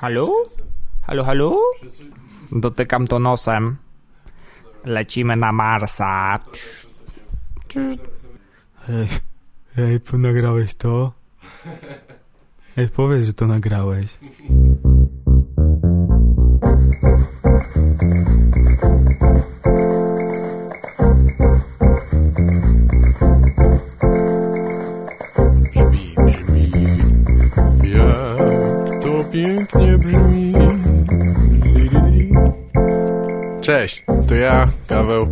Halo? Halo, halo? Dotykam to nosem. Lecimy na Marsa. Ej, ej, nagrałeś to? Ej, powiedz, że to nagrałeś. Cześć, to ja, Kaweł.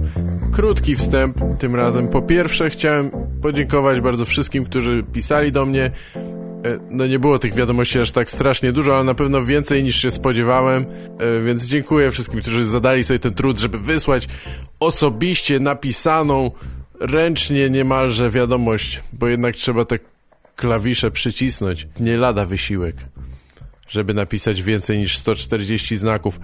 Krótki wstęp tym razem. Po pierwsze chciałem podziękować bardzo wszystkim, którzy pisali do mnie. E, No nie było tych wiadomości aż tak strasznie dużo, ale na pewno więcej niż się spodziewałem, E, więc dziękuję wszystkim, którzy zadali sobie ten trud, żeby wysłać osobiście napisaną, ręcznie niemalże wiadomość, bo jednak trzeba te klawisze przycisnąć. Nie lada wysiłek, żeby napisać więcej niż 140 znaków.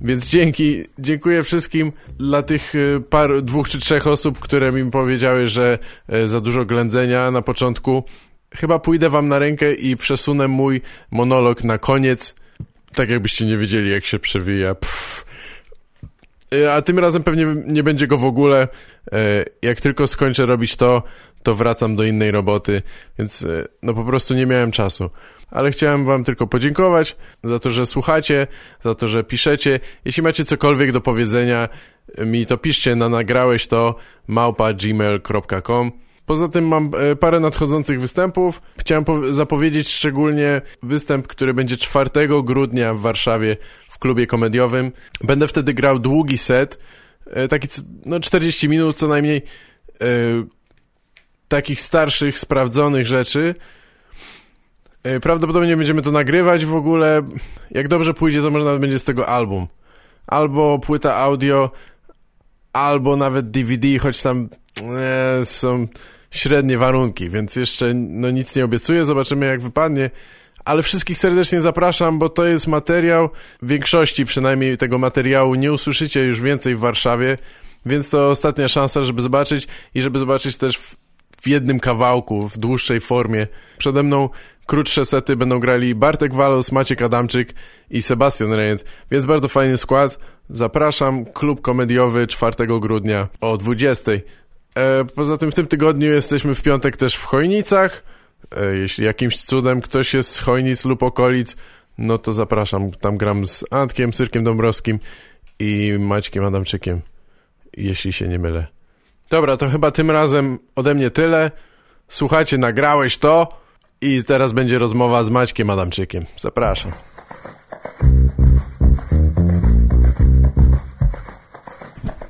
Więc dzięki, dziękuję wszystkim dla tych y, paru, dwóch czy trzech osób, które mi powiedziały, że y, za dużo ględzenia na początku. Chyba pójdę wam na rękę i przesunę mój monolog na koniec, tak jakbyście nie wiedzieli, jak się przewija. Pff. Y, A tym razem pewnie nie będzie go w ogóle. Jak tylko skończę robić to, to wracam do innej roboty, więc no po prostu nie miałem czasu. Ale chciałem wam tylko podziękować za to, że słuchacie, za to, że piszecie. Jeśli macie cokolwiek do powiedzenia y, mi, to piszcie na nagrałeś to małpa gmail.com. Poza tym mam e, parę nadchodzących występów. Chciałem po- zapowiedzieć szczególnie występ, który będzie 4 grudnia w Warszawie w klubie komediowym. Będę wtedy grał długi set, e, taki no 40 minut co najmniej e, takich starszych, sprawdzonych rzeczy. E, Prawdopodobnie będziemy to nagrywać w ogóle. Jak dobrze pójdzie, to może nawet będzie z tego album. Albo płyta audio, albo nawet DVD, choć tam e, są średnie warunki, więc jeszcze no, nic nie obiecuję, zobaczymy jak wypadnie. Ale wszystkich serdecznie zapraszam, bo to jest materiał, w większości przynajmniej tego materiału nie usłyszycie już więcej w Warszawie, więc to ostatnia szansa, żeby zobaczyć i żeby zobaczyć też w, w jednym kawałku, w dłuższej formie. Przede mną krótsze sety będą grali Bartek Walos, Maciek Adamczyk i Sebastian Rejent, więc bardzo fajny skład. Zapraszam, klub komediowy 4 grudnia o 20. E, poza tym w tym tygodniu jesteśmy w piątek też w Chojnicach. E, jeśli jakimś cudem ktoś jest z Chojnic lub okolic, no to zapraszam. Tam gram z Antkiem, Cyrkiem Dąbrowskim i Maćkiem Adamczykiem, jeśli się nie mylę. Dobra, to chyba tym razem ode mnie tyle. Słuchajcie, nagrałeś to i teraz będzie rozmowa z Maćkiem Adamczykiem. Zapraszam.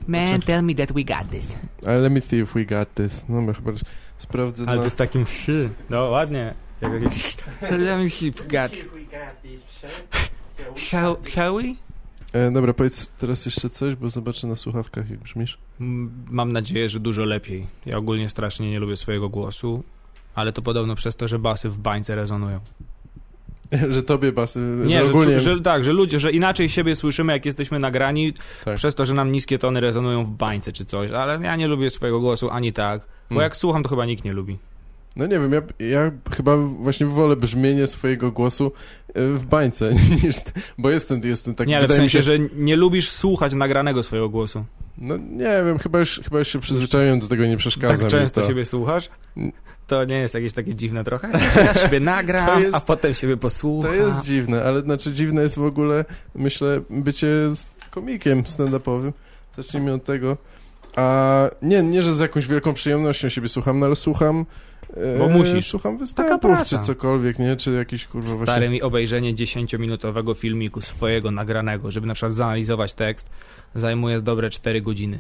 Man, tell me that we got this. Ale let me see if we got this. No, chyba sprawdzę Ale na... to jest takim szy. No ładnie. Jak jakieś... Let me see if we got... Shall, shall we? E, dobra, powiedz teraz jeszcze coś, bo zobaczę na słuchawkach, jak brzmisz. Mm, Mam nadzieję, że dużo lepiej. Ja ogólnie strasznie nie lubię swojego głosu, ale to podobno przez to, że basy w bańce rezonują. że tobie basy... Nie, że że, ogólnie... czu- że tak, że ludzie, że inaczej siebie słyszymy, jak jesteśmy nagrani, Tak. przez to, że nam niskie tony rezonują w bańce czy coś, ale ja nie lubię swojego głosu ani tak, bo Mm. jak słucham, to chyba nikt nie lubi. No nie wiem, ja, ja chyba właśnie wolę brzmienie swojego głosu e, w bańce, niż... Bo jestem, jestem tak... nie, ale w sensie, że nie lubisz słuchać nagranego swojego głosu. No nie wiem, chyba już, chyba już się przyzwyczaiłem do tego, nie przeszkadza tak często to. siebie słuchasz? To nie jest jakieś takie dziwne trochę? Ja siebie nagram, jest- a potem siebie posłucham. To jest dziwne, ale znaczy dziwne jest w ogóle, myślę, bycie z komikiem stand-upowym. Zacznijmy od tego. A nie, nie, że z jakąś wielką przyjemnością siebie słucham, no ale słucham... e, Bo musisz. Słucham występów, czy cokolwiek, nie? Czy jakiś kurwa Stary właśnie... mi obejrzenie 10-minutowego filmiku swojego nagranego, żeby na przykład zanalizować tekst, zajmuje dobre 4 godziny.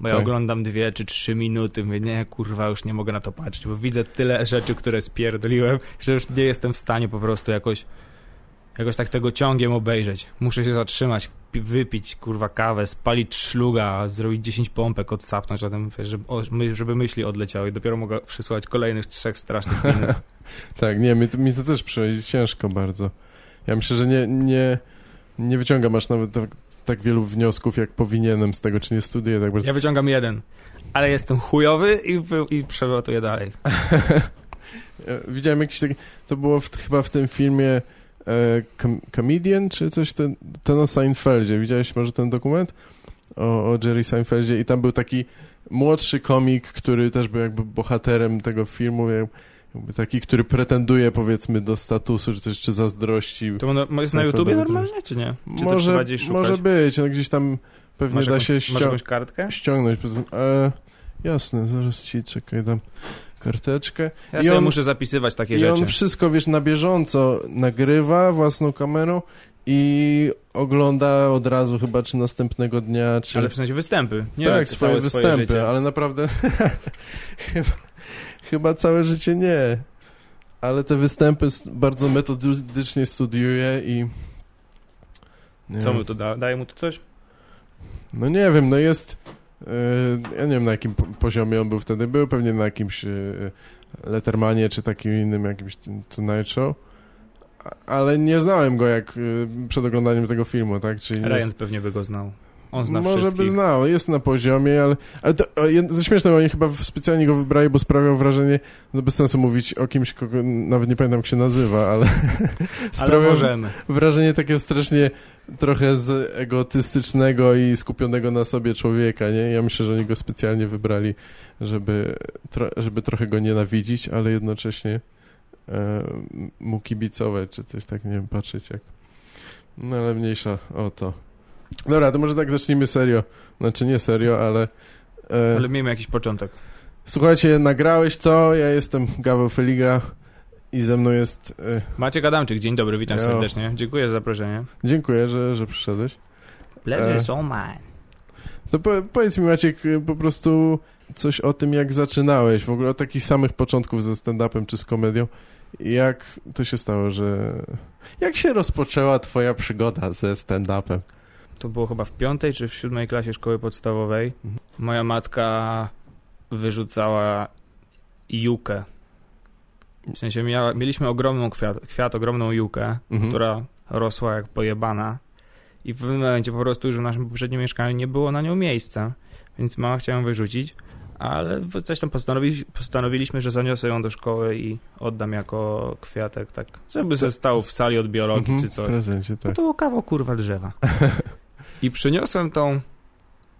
Bo ja Tak. oglądam 2 czy 3 minuty, mówię, nie, kurwa, już nie mogę na to patrzeć, bo widzę tyle rzeczy, które spierdoliłem, że już nie jestem w stanie po prostu jakoś jakoś tak tego ciągiem obejrzeć. Muszę się zatrzymać, pi- wypić, kurwa, kawę, spalić szluga, zrobić 10 pompek, odsapnąć, zatem, wiesz, żeby, o, żeby myśli odleciały. Dopiero mogę przysłać kolejnych trzech strasznych minut. Tak, nie, mi to, mi to też przychodzi ciężko bardzo. Ja myślę, że nie, nie, nie wyciągam aż nawet tak, tak wielu wniosków, jak powinienem z tego, czy nie studiuję tak bardzo. Ja wyciągam jeden, ale jestem chujowy i, i dalej. E, Widziałem jakiś taki, to było w, chyba w tym filmie e, com Comedian, czy coś, ten, ten o Seinfeldzie. Widziałeś może ten dokument? O, o Jerry Seinfeldzie i tam był taki młodszy komik, który też był jakby bohaterem tego filmu, jakby taki, który pretenduje powiedzmy do statusu, czy coś, czy zazdrości. To ono jest na YouTubie normalnie, czy nie? Czy może, może być, no gdzieś tam pewnie masz da jakąś, się masz ścią jakąś kartkę? ściągnąć. E, jasne, zaraz ci, czekaj, dam karteczkę. Ja I sobie on- muszę zapisywać takie I rzeczy. on wszystko, wiesz, na bieżąco nagrywa własną kamerą i ogląda od razu chyba, czy następnego dnia, czy... Ale w sensie występy. Nie tak, swoje występy, życie. ale naprawdę chyba, chyba całe życie nie. Ale te występy bardzo metodycznie studiuje i... Co mu to da? Daje mu to coś? No nie wiem, no jest... e, ja nie wiem na jakim po- poziomie on był wtedy. Był pewnie na jakimś e, Lettermanie czy takim innym jakimś Tonight Show. Ale nie znałem go jak e, przed oglądaniem tego filmu, tak? Czyli Ryan pewnie by go znał. On zna Może wszystkich. by znał, jest na poziomie, ale, ale to, to śmieszne, oni chyba specjalnie go wybrali, bo sprawiał wrażenie, no bez sensu mówić o kimś, kogo nawet nie pamiętam jak się nazywa, ale Ale sprawiał możemy. wrażenie takiego strasznie trochę z egotystycznego i skupionego na sobie człowieka, nie? Ja myślę, że oni go specjalnie wybrali, żeby, tro, żeby trochę go nienawidzić, ale jednocześnie e, mu kibicować, czy coś tak, nie wiem, patrzeć jak... No ale mniejsza o to. Dobra, to może tak zacznijmy serio. Znaczy nie serio, ale... E, Ale miejmy jakiś początek. Słuchajcie, nagrałeś to, ja jestem Gaweł Feliga i ze mną jest... E, Maciek Adamczyk, dzień dobry, witam Jo. serdecznie. Dziękuję za zaproszenie. dziękuję, że, że przyszedłeś. Pleasure E. so mine. To po, powiedz mi Maciek y, po prostu coś o tym, jak zaczynałeś, w ogóle od takich samych początków ze stand-upem czy z komedią. Jak to się stało, że... Jak się rozpoczęła twoja przygoda ze stand-upem? To było chyba w piątej czy w siódmej klasie szkoły podstawowej. Mhm. Moja matka wyrzucała jukę. W sensie miała, mieliśmy ogromną kwiat, kwiat, ogromną jukę, Mhm. która rosła jak pojebana. I w pewnym momencie po prostu już w naszym poprzednim mieszkaniu nie było na nią miejsca. Więc mama chciała ją wyrzucić, ale coś tam postanowi, postanowiliśmy, że zaniosę ją do szkoły i oddam jako kwiatek, tak. Żeby ze stał w sali od biologii Mhm, czy W coś. prezencie, No tak. to było kawał kurwa drzewa. I przyniosłem tą,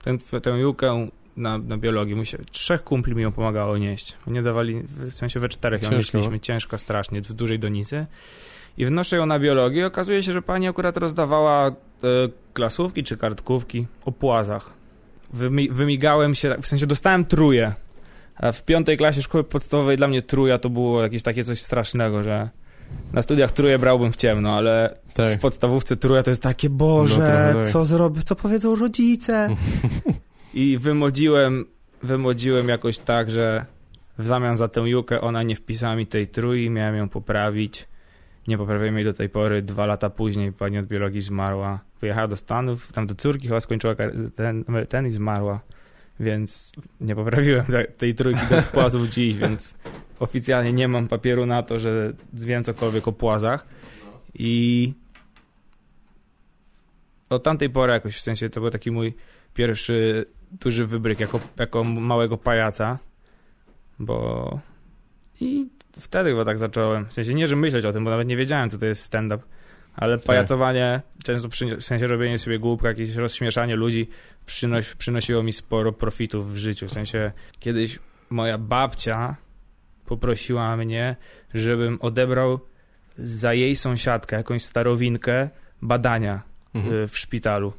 tę, tę jukę na, na biologii. Musia, trzech kumpli mi ją pomagało nieść. Nie dawali, w sensie we czterech ją Ciężko. nieśliśmy, ciężko strasznie, w dużej donicy. I wnoszę ją na biologię i okazuje się, że pani akurat rozdawała e, klasówki czy kartkówki o płazach. Wymi, wymigałem się, w sensie dostałem truje. A w piątej klasie szkoły podstawowej dla mnie truja to było jakieś takie coś strasznego, że na studiach truje brałbym w ciemno, ale Tak. w podstawówce truja to jest takie, Boże, No tak. co zrobię, co powiedzą rodzice? I wymodziłem, wymodziłem jakoś tak, że w zamian za tę jukę ona nie wpisała mi tej trój, miałem ją poprawić. Nie poprawiłem jej do tej pory. Dwa lata później pani od biologii zmarła. Wyjechała do Stanów, tam do córki chyba skończyła ten, ten i zmarła. Więc nie poprawiłem te- tej trójki do spłazów dziś, więc oficjalnie nie mam papieru na to, że wiem cokolwiek o płazach. I od tamtej pory jakoś, w sensie to był taki mój pierwszy duży wybryk jako, jako małego pajaca, bo i wtedy chyba tak zacząłem, w sensie nie, że myśleć o tym, bo nawet nie wiedziałem, co to jest stand-up, ale pajacowanie, często przyni- w sensie robienie sobie głupka, jakieś rozśmieszanie ludzi przynoś, przynosiło mi sporo profitów w życiu, w sensie kiedyś moja babcia poprosiła mnie, żebym odebrał za jej sąsiadkę, jakąś starowinkę, badania Mhm. y, w szpitalu.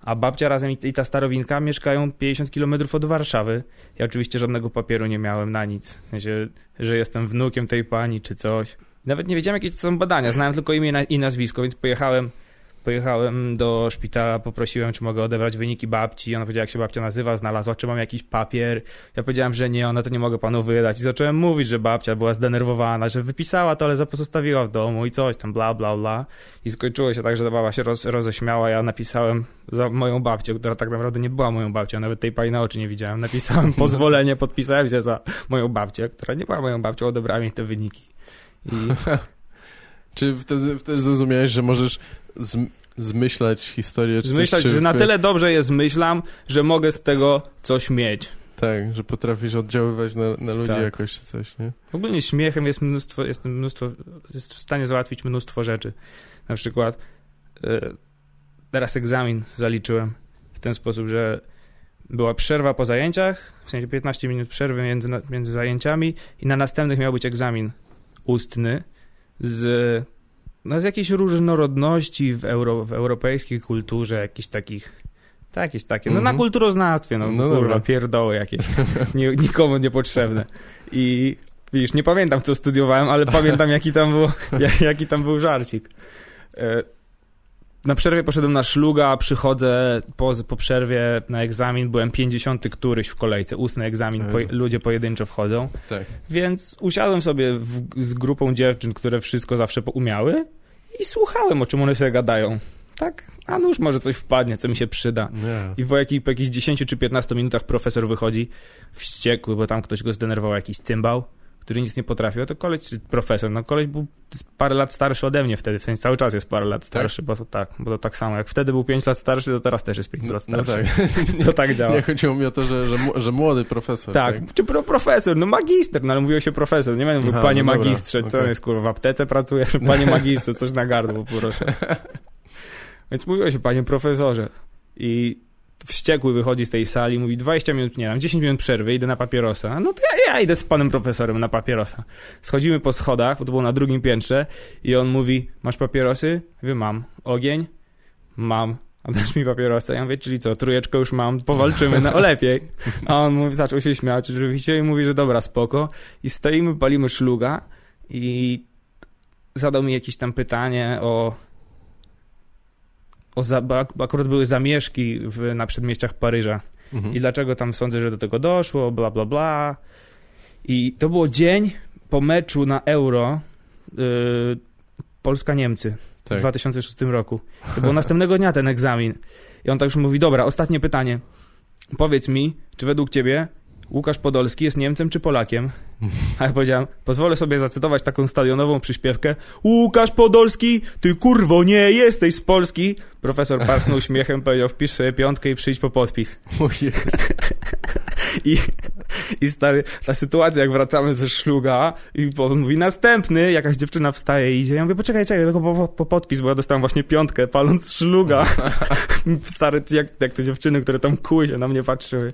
A babcia razem i, i ta starowinka mieszkają 50 km od Warszawy. Ja oczywiście żadnego papieru nie miałem na nic. W sensie, że jestem wnukiem tej pani czy coś. Nawet nie wiedziałem, jakie to są badania. Znałem tylko imię i nazwisko, więc pojechałem, pojechałem do szpitala, poprosiłem, czy mogę odebrać wyniki babci. Ona powiedziała, jak się babcia nazywa, znalazła, czy mam jakiś papier. Ja powiedziałem, że nie, ona to nie mogę panu wydać. I zacząłem mówić, że babcia była zdenerwowana, że wypisała to, ale pozostawiła w domu i coś tam, bla, bla, bla. I skończyło się tak, że ta baba się roz, roześmiała. Ja napisałem za moją babcię, która tak naprawdę nie była moją babcią, nawet tej pani na oczy nie widziałem. Napisałem pozwolenie, podpisałem się za moją babcię, która nie była moją babcią, odebrała mi te wyniki. I Czy wtedy, wtedy zrozumiałeś, że możesz zm- zmyślać historię? Czy coś, zmyślać, czy że na tyle dobrze je zmyślam, że mogę z tego coś mieć. Tak, że potrafisz oddziaływać na, na ludzi Tak. jakoś coś, nie? Ogólnie śmiechem jest mnóstwo, jest mnóstwo, jest w stanie załatwić mnóstwo rzeczy. Na przykład e, teraz egzamin zaliczyłem w ten sposób, że była przerwa po zajęciach, w sensie 15 minut przerwy między, między zajęciami i na następnych miał być egzamin ustny z, no, z jakiejś różnorodności w, euro, w europejskiej kulturze, jakichś takich tak, jakieś takie, no na Mhm. kulturoznawstwie, no, No kurwa, pierdoły jakieś, nie, nikomu niepotrzebne. I widzisz, nie pamiętam co studiowałem, ale pamiętam jaki tam był, jak- jaki tam był żarcik. Na przerwie poszedłem na szluga, przychodzę po, po przerwie na egzamin, byłem 50 któryś w kolejce, ustny egzamin, po, ludzie pojedynczo wchodzą, Tak. więc usiadłem sobie w, z grupą dziewczyn, które wszystko zawsze umiały i słuchałem, o czym one sobie gadają. Tak, a nuż może coś wpadnie, co mi się przyda. Nie. I po, jakich, po jakichś 10 czy 15 minutach profesor wychodzi wściekły, bo tam ktoś go zdenerwował, jakiś cymbał, który nic nie potrafił. To koleś, profesor, no koleś był parę lat starszy ode mnie wtedy, w sensie cały czas jest parę lat starszy, bo to tak, bo to tak samo, jak wtedy był 5 lat starszy, to teraz też jest 5 No, lat no starszy. tak. To tak działa. Nie chodziło mi o to, że, że, że młody profesor. Tak, czy pro profesor, no magister, no ale mówiło się profesor, nie będę mówił, panie no dobra, magistrze, co okej. jest kurwa, w aptece pracujesz, panie magistrze, coś na gardło, proszę. Więc mówiło się, panie profesorze. I wściekły wychodzi z tej sali, mówi 20 minut, nie wiem, 10 minut przerwy, idę na papierosa. No to ja, ja idę z panem profesorem na papierosa. Schodzimy po schodach, bo to było na drugim piętrze i on mówi, masz papierosy? Mówię, mam. Ogień? Mam. A dasz mi papierosa? Ja mówię, czyli co, trójeczkę już mam, powalczymy na o lepiej. A on mówi, zaczął się śmiać oczywiście i mówi, że dobra, spoko. I stoimy, palimy szluga i zadał mi jakieś tam pytanie o... o bo ak- bo akurat były zamieszki w, na przedmieściach Paryża. Mhm. I dlaczego tam sądzę, że do tego doszło, bla, bla, bla. I to było dzień po meczu na Euro yy, Polska-Niemcy w Tak. 2006 roku. To było następnego dnia ten egzamin. I on tak już mówi, dobra, ostatnie pytanie. Powiedz mi, czy według ciebie Łukasz Podolski jest Niemcem czy Polakiem? A ja powiedziałem, pozwolę sobie zacytować taką stadionową przyśpiewkę. Łukasz Podolski, ty kurwo nie jesteś z Polski. Profesor parsnął śmiechem, powiedział, wpisz sobie piątkę i przyjdź po podpis. O. I, I stary, ta sytuacja, jak wracamy ze szluga i on mówi następny, jakaś dziewczyna wstaje i idzie. Ja mówię, poczekaj, czekaj, tylko po, po podpis, bo ja dostałem właśnie piątkę, paląc szluga. Stary, jak, jak te dziewczyny, które tam kuły się na mnie patrzyły,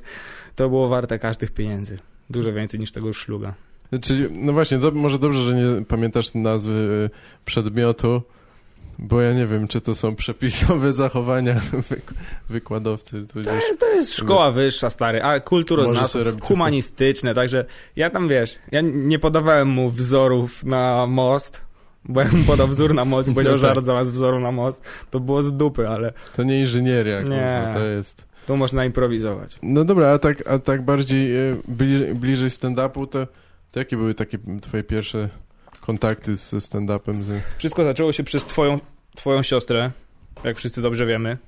to było warte każdych pieniędzy. Dużo więcej niż tego szluga. Czyli, no właśnie, do, może dobrze, że nie pamiętasz nazwy y, przedmiotu, bo ja nie wiem, czy to są przepisowe zachowania wyk wykładowcy. To jest, to jest szkoła wyższa, stary, a chce. humanistyczne, także ja tam, wiesz, ja nie podawałem mu wzorów na most, bo jak mu podał wzór na most i powiedział No tak. żart zamiast wzoru na most, to było z dupy, ale To nie inżynieria, Nie. kurwa, to jest... tu można improwizować. No dobra, a tak, a tak bardziej y, bliżej, bliżej stand-upu, to, to jakie były takie twoje pierwsze kontakty ze stand-upem? Z... Wszystko zaczęło się przez twoją, twoją siostrę, jak wszyscy dobrze wiemy,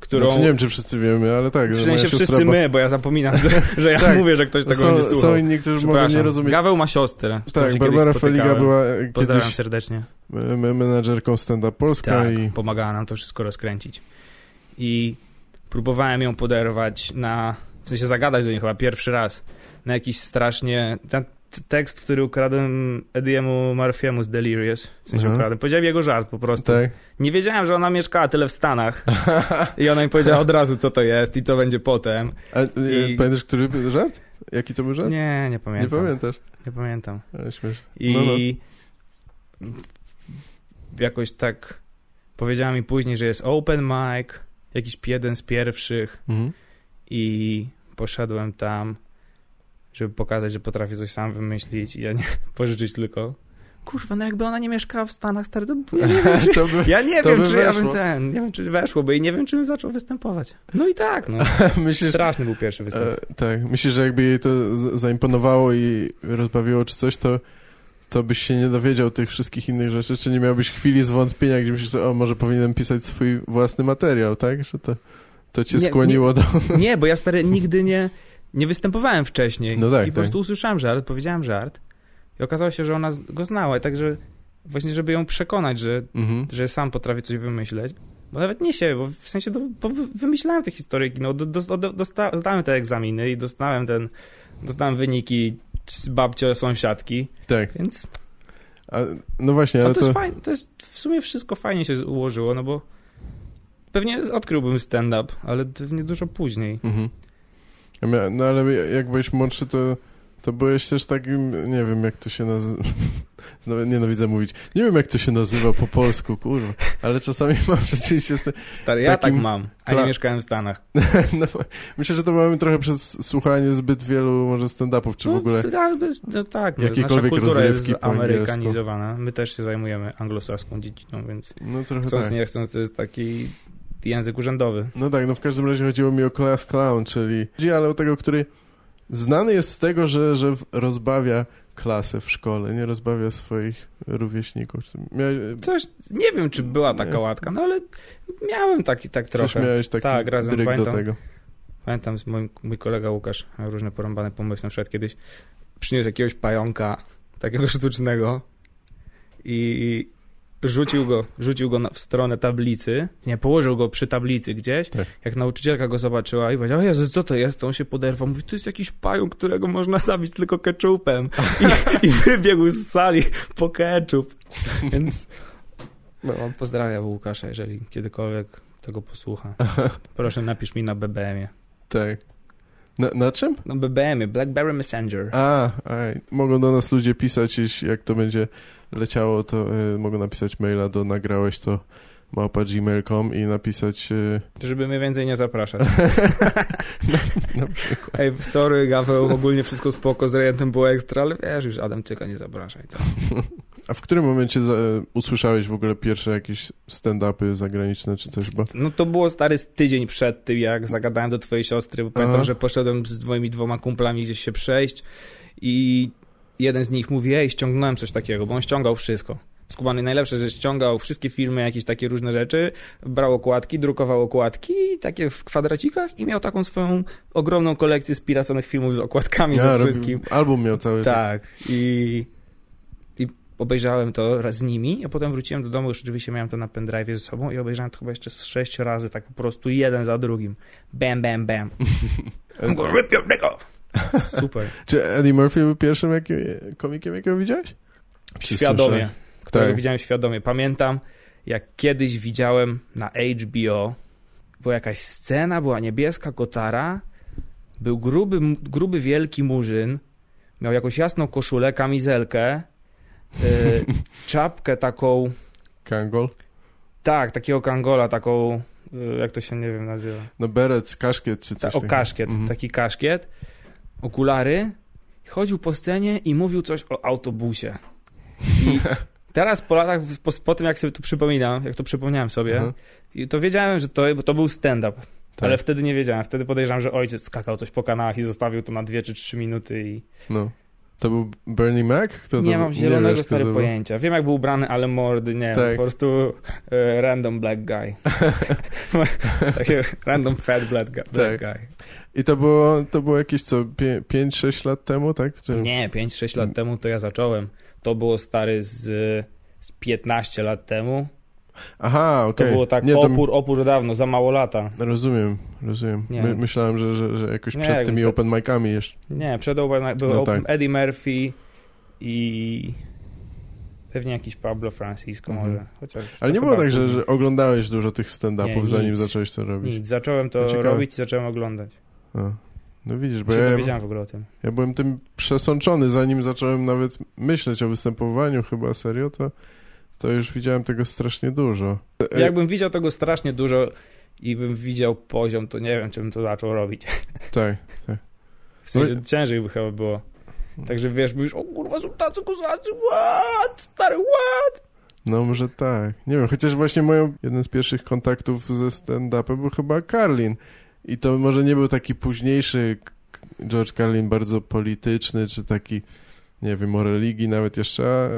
którą... Znaczy, nie wiem, czy wszyscy wiemy, ale tak. w sensie wszyscy bo- my, bo ja zapominam, że, że ja Tak. mówię, że ktoś tego są, będzie słuchał. są inni, którzy mogą nie rozumieć. Gaweł ma siostrę. Tak, Barbara Feliga była e, Pozdrawiam kiedyś serdecznie. e, menadżerką stand-up Polska Tak, i... pomagała nam to wszystko rozkręcić. I próbowałem ją poderwać na, w sensie zagadać do niej chyba pierwszy raz, na jakiś strasznie, ten tekst, który ukradłem Ediemu Murphy'emu z Delirious, w sensie Aha. ukradłem, powiedziałem jego żart po prostu. Tak. Nie wiedziałem, że ona mieszkała tyle w Stanach i ona mi powiedziała od razu, co to jest i co będzie potem. A, e, I- Pamiętasz, który był żart? Jaki to był żart? Nie, nie Nie pamiętam. pamiętasz. Nie pamiętam. Ale śmieszne. I No, jakoś tak powiedziała mi później, że jest open mic, jakiś jeden z pierwszych Mhm. i poszedłem tam, żeby pokazać, że potrafię coś sam wymyślić i ja nie pożyczyć tylko. Kurwa, no jakby ona nie mieszkała w Stanach, stary, to ja nie wiem, czy, by, ja nie wiem, czy ja bym weszło. ten, nie wiem, czy weszłoby i nie wiem, czy bym zaczął występować. No i tak, no. myślisz, Straszny był pierwszy występ. e, tak, myślisz, że jakby jej to zaimponowało i rozbawiło czy coś, to to byś się nie dowiedział tych wszystkich innych rzeczy, czy nie miałbyś chwili zwątpienia, gdzie myślisz, o, może powinienem pisać swój własny materiał, tak? Że to, to cię Nie, skłoniło do... Nie, bo ja stary nigdy nie, nie występowałem wcześniej. No tak, I po tak. prostu usłyszałem żart, powiedziałem żart i okazało się, że ona go znała. I także właśnie, żeby ją przekonać, że, Mhm. że sam potrafię coś wymyśleć, Bo nawet nie się, bo w sensie do, bo wy- wymyślałem te historyjki, no do, do, do, dosta, zdałem te egzaminy i dostałem ten, dostałem wyniki babcia sąsiadki, Tak. więc A, no właśnie, ale to, to... jest fajne, to jest w sumie wszystko fajnie się ułożyło, no bo pewnie odkryłbym stand-up, ale pewnie dużo później. Mhm. No ale jak byłeś młodszy, to, to byłeś też takim, nie wiem jak to się nazywa, nienawidzę mówić, nie wiem jak to się nazywa po polsku, kurwa, ale czasami mam rzeczywiście, st- Stary, ja Takim tak mam, a nie mieszkałem w Stanach. no, myślę, że to mamy trochę przez słuchanie zbyt wielu może stand-upów, czy w ogóle, No, ale to jest, no, tak, no, nasza Jakiekolwiek kultura jest amerykanizowana. My też się zajmujemy anglosaską dziedziną, więc no trochę chcąc tak. nie chcąc to jest taki język urzędowy. No tak, no w każdym razie chodziło mi o class clown, czyli, ale o tego, który znany jest z tego, że, że rozbawia klasę w szkole, nie rozbawia swoich rówieśników. Miałeś, Coś, nie wiem, czy była taka Nie. łatka, no ale miałem taki, tak coś trochę. miałeś taki Tak, razem dryg do pamiętam. tego. Pamiętam, moim, mój kolega Łukasz, miał różne porąbane pomysły, na przykład kiedyś przyniósł jakiegoś pająka, takiego sztucznego i rzucił go, rzucił go na, w stronę tablicy, nie, położył go przy tablicy gdzieś, Tak. jak nauczycielka go zobaczyła i powiedziała, o Jezu, co to jest? To on się poderwał, mówi, to jest jakiś pająk, którego można zabić tylko keczupem i, i wybiegł z sali po keczup, więc no, on pozdrawia Łukasza, jeżeli kiedykolwiek tego posłucha. Proszę napisz mi na BBM-ie. Tak. Na, na czym? No BBM-ie, Blackberry Messenger. A, aj, mogą do nas ludzie pisać, jeśli jak to będzie leciało, to y, mogą napisać maila do nagrałeś to małpa gmail.com i napisać y, Żeby mnie więcej nie zapraszać. na przykład. Ej, sorry, Gaweł, ogólnie wszystko spoko, z rejentem było ekstra, ale wiesz, już Adamczyka nie zapraszaj, co? A w którym momencie za, y, usłyszałeś w ogóle pierwsze jakieś stand-upy zagraniczne czy coś? Bo... No to było stary tydzień przed tym, jak zagadałem do twojej siostry, bo pamiętam, Aha. że poszedłem z moimi dwoma kumplami gdzieś się przejść i jeden z nich mówi, ej, ściągnąłem coś takiego, bo on ściągał wszystko. Skubany najlepsze, że ściągał wszystkie filmy, jakieś takie różne rzeczy, brał okładki, drukował okładki, takie w kwadracikach i miał taką swoją ogromną kolekcję spiraconych filmów z okładkami Ja, ze wszystkim. album miał cały. Tak. I obejrzałem to raz z nimi, a potem wróciłem do domu, już oczywiście miałem to na pendrive ze sobą i obejrzałem to chyba jeszcze z sześć razy, tak po prostu jeden za drugim. Bam, bam, bam. I'm gonna rip your dick off. Super. Czy Eddie Murphy był pierwszym jaki, komikiem, jakiego widziałeś? Świadomie. Którego Tak. widziałem świadomie. Pamiętam, jak kiedyś widziałem na HBO, była jakaś scena, była niebieska kotara, był gruby, gruby wielki murzyn, miał jakąś jasną koszulę, kamizelkę, czapkę taką, Kangol? tak, takiego kangola, taką, y, jak to się, nie wiem, nazywa. No beret, kaszkiet czy Ta, coś o takiego. kaszkiet, Mhm. taki kaszkiet, okulary, chodził po scenie i mówił coś o autobusie. I teraz po latach, po, po tym jak sobie to przypominam, jak to przypomniałem sobie, i to wiedziałem, że to, bo to był stand-up, tak. ale wtedy nie wiedziałem. Wtedy podejrzewam, że ojciec skakał coś po kanałach i zostawił to na dwie czy trzy minuty i No. To był Bernie Mac? Kto to nie mam zielonego wiesz, kto stary pojęcia. Wiem jak był ubrany, ale mordy nie. Tak. Po prostu e, random black guy. Taki random fat black, gu- black Tak. guy. I to było, to było jakieś co, 5-6 lat temu, tak? Czy... Nie, 5-6 lat temu to ja zacząłem. To było stary z, z 15 lat temu. Aha, To okej. było tak Nie, to- opór, opór dawno, za mało lata. Rozumiem, rozumiem. My, myślałem, że, że, że jakoś Nie, przed jakby tymi to- open micami jeszcze. Nie, przed open, był No open tak. Eddie Murphy i pewnie jakiś Pablo Francisco Mhm. może. Chociaż Ale to nie było tak, że, że oglądałeś dużo tych stand-upów, zanim zacząłeś to robić? Nic, zacząłem to To ciekawe. robić i zacząłem oglądać. A. No widzisz, bo Bo ja, wiedziałem w ogóle o tym. ja byłem tym przesączony, zanim zacząłem nawet myśleć o występowaniu chyba serio, to, to już widziałem tego strasznie dużo. E, Jakbym widział tego strasznie dużo i bym widział poziom, to nie wiem, czy bym to zaczął robić. Tak. W sensie No ciężej by chyba było. Także wiesz, już, o kurwa, są tacy kozacy, what? Stary, what? No może tak. Nie wiem, chociaż właśnie moją, jeden z pierwszych kontaktów ze stand-upem był chyba Carlin. I to może nie był taki późniejszy George Carlin, bardzo polityczny, czy taki, nie wiem, o religii nawet jeszcze.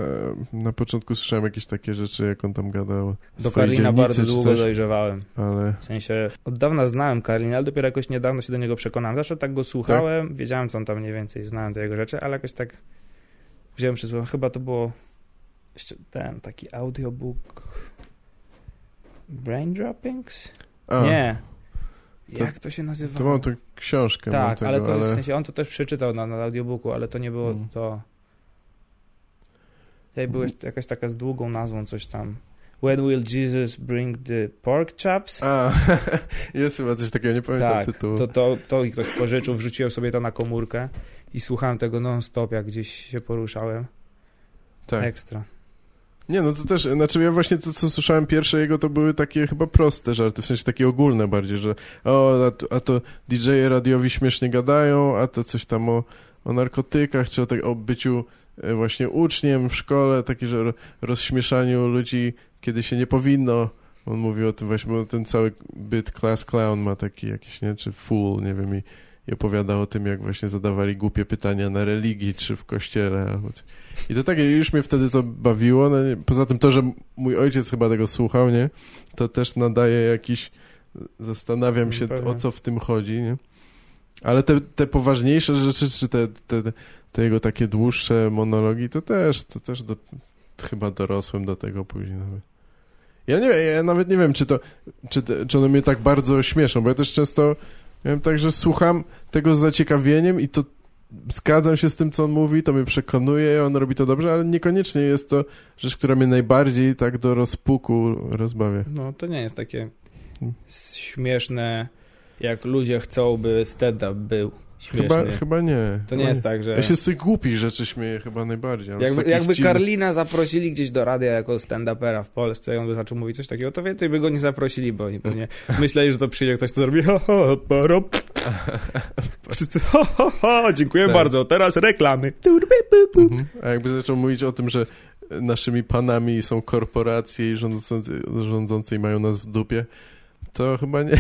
Na początku słyszałem jakieś takie rzeczy, jak on tam gadał. Do Karlina bardzo długo coś, dojrzewałem. Ale W sensie od dawna znałem Karlina, ale dopiero jakoś niedawno się do niego przekonałem. Zawsze tak go słuchałem, wiedziałem co on tam mniej więcej, znałem te jego rzeczy, ale jakoś tak wziąłem przysłuchałem. Chyba to było jeszcze ten taki audiobook. Brain Droppings? A, Nie. To- Jak to się nazywa? To mam tu książkę. Tak, tego, ale to w sensie on to też przeczytał na, na audiobooku, ale to nie było Mm. to. Tutaj była jakaś taka z długą nazwą coś tam. When will Jesus bring the pork chops? A, jest chyba coś takiego, nie pamiętam tak, tytułu. to, to, to ktoś pożyczył, wrzuciłem sobie to na komórkę i słuchałem tego non-stop, jak gdzieś się poruszałem. tak. Ekstra. Nie, no to też, znaczy ja właśnie to, co słyszałem pierwsze jego, to były takie chyba proste żarty, w sensie takie ogólne bardziej, że o, a to, a to DJ-e radiowi śmiesznie gadają, a to coś tam o, o narkotykach, czy o, tak, o byciu właśnie uczniem w szkole, takie, że ro- rozśmieszaniu ludzi, kiedy się nie powinno. On mówi o tym właśnie, bo ten cały byt Class Clown ma taki jakiś, nie, czy Fool, nie wiem, i, i opowiada o tym, jak właśnie zadawali głupie pytania na religii, czy w kościele, albo. I to takie, już mnie wtedy to bawiło. No, poza tym to, że mój ojciec chyba tego słuchał, nie? To też nadaje jakiś... Zastanawiam się, Pewnie. o co w tym chodzi, nie? Ale te, te poważniejsze rzeczy, czy te, te, te jego takie dłuższe monologi, to też, to też do, chyba dorosłem do tego później nawet. Ja nie wiem, ja nawet nie wiem, czy to, czy, czy one mnie tak bardzo śmieszą, bo ja też często miałem tak, że słucham tego z zaciekawieniem i to zgadzam się z tym, co on mówi, to mnie przekonuje, on robi to dobrze, ale niekoniecznie jest to rzecz, która mnie najbardziej tak do rozpuku rozbawia. No to nie jest takie Hmm. śmieszne, jak ludzie chcą, by stand-up był śmieszny. Chyba, chyba nie. To nie Chyba jest tak, że... Ja się z tych głupich rzeczy śmieję chyba najbardziej. Jakby, jakby Karlina zaprosili gdzieś do radia jako stand-upera w Polsce i on by zaczął mówić coś takiego, to więcej by go nie zaprosili, bo oni pewnie myśleli, że to przyjdzie ktoś, kto zrobi ha, ha, parop. Wszyscy ha, ha, ha, dziękuję Tak. bardzo, teraz reklamy. Mhm. A jakby zaczął mówić o tym, że naszymi panami są korporacje i rządzący, rządzący i mają nas w dupie, to chyba nie.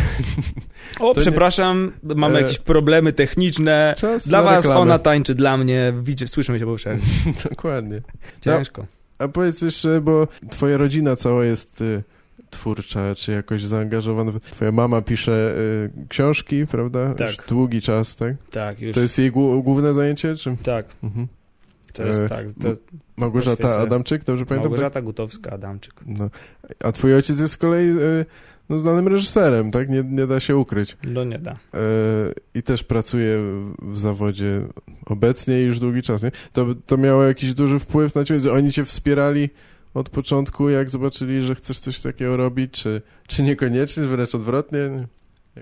O, To nie- przepraszam, mamy E, jakieś problemy techniczne. Czas Dla was reklamę. ona tańczy, dla mnie, widzicie, słyszymy się po. Dokładnie. Ciężko. A powiedz jeszcze, bo twoja rodzina cała jest y, twórcza, czy jakoś zaangażowana. Twoja mama pisze y, książki, prawda? Tak. Już długi czas, tak? Tak, już. To jest jej głó- główne zajęcie, czy? Tak, Mhm. to jest E, tak. To Małgorzata. Adamczyk, dobrze pamiętam? Małgorzata Gutowska-Adamczyk. No. A twój ojciec jest z kolei y, no, znanym reżyserem, tak? Nie, nie da się ukryć. No nie da. E, I też pracuje w zawodzie obecnie już długi czas, nie? To, to miało jakiś duży wpływ na ciebie, że oni cię wspierali od początku, jak zobaczyli, że chcesz coś takiego robić, czy, czy niekoniecznie, wręcz odwrotnie?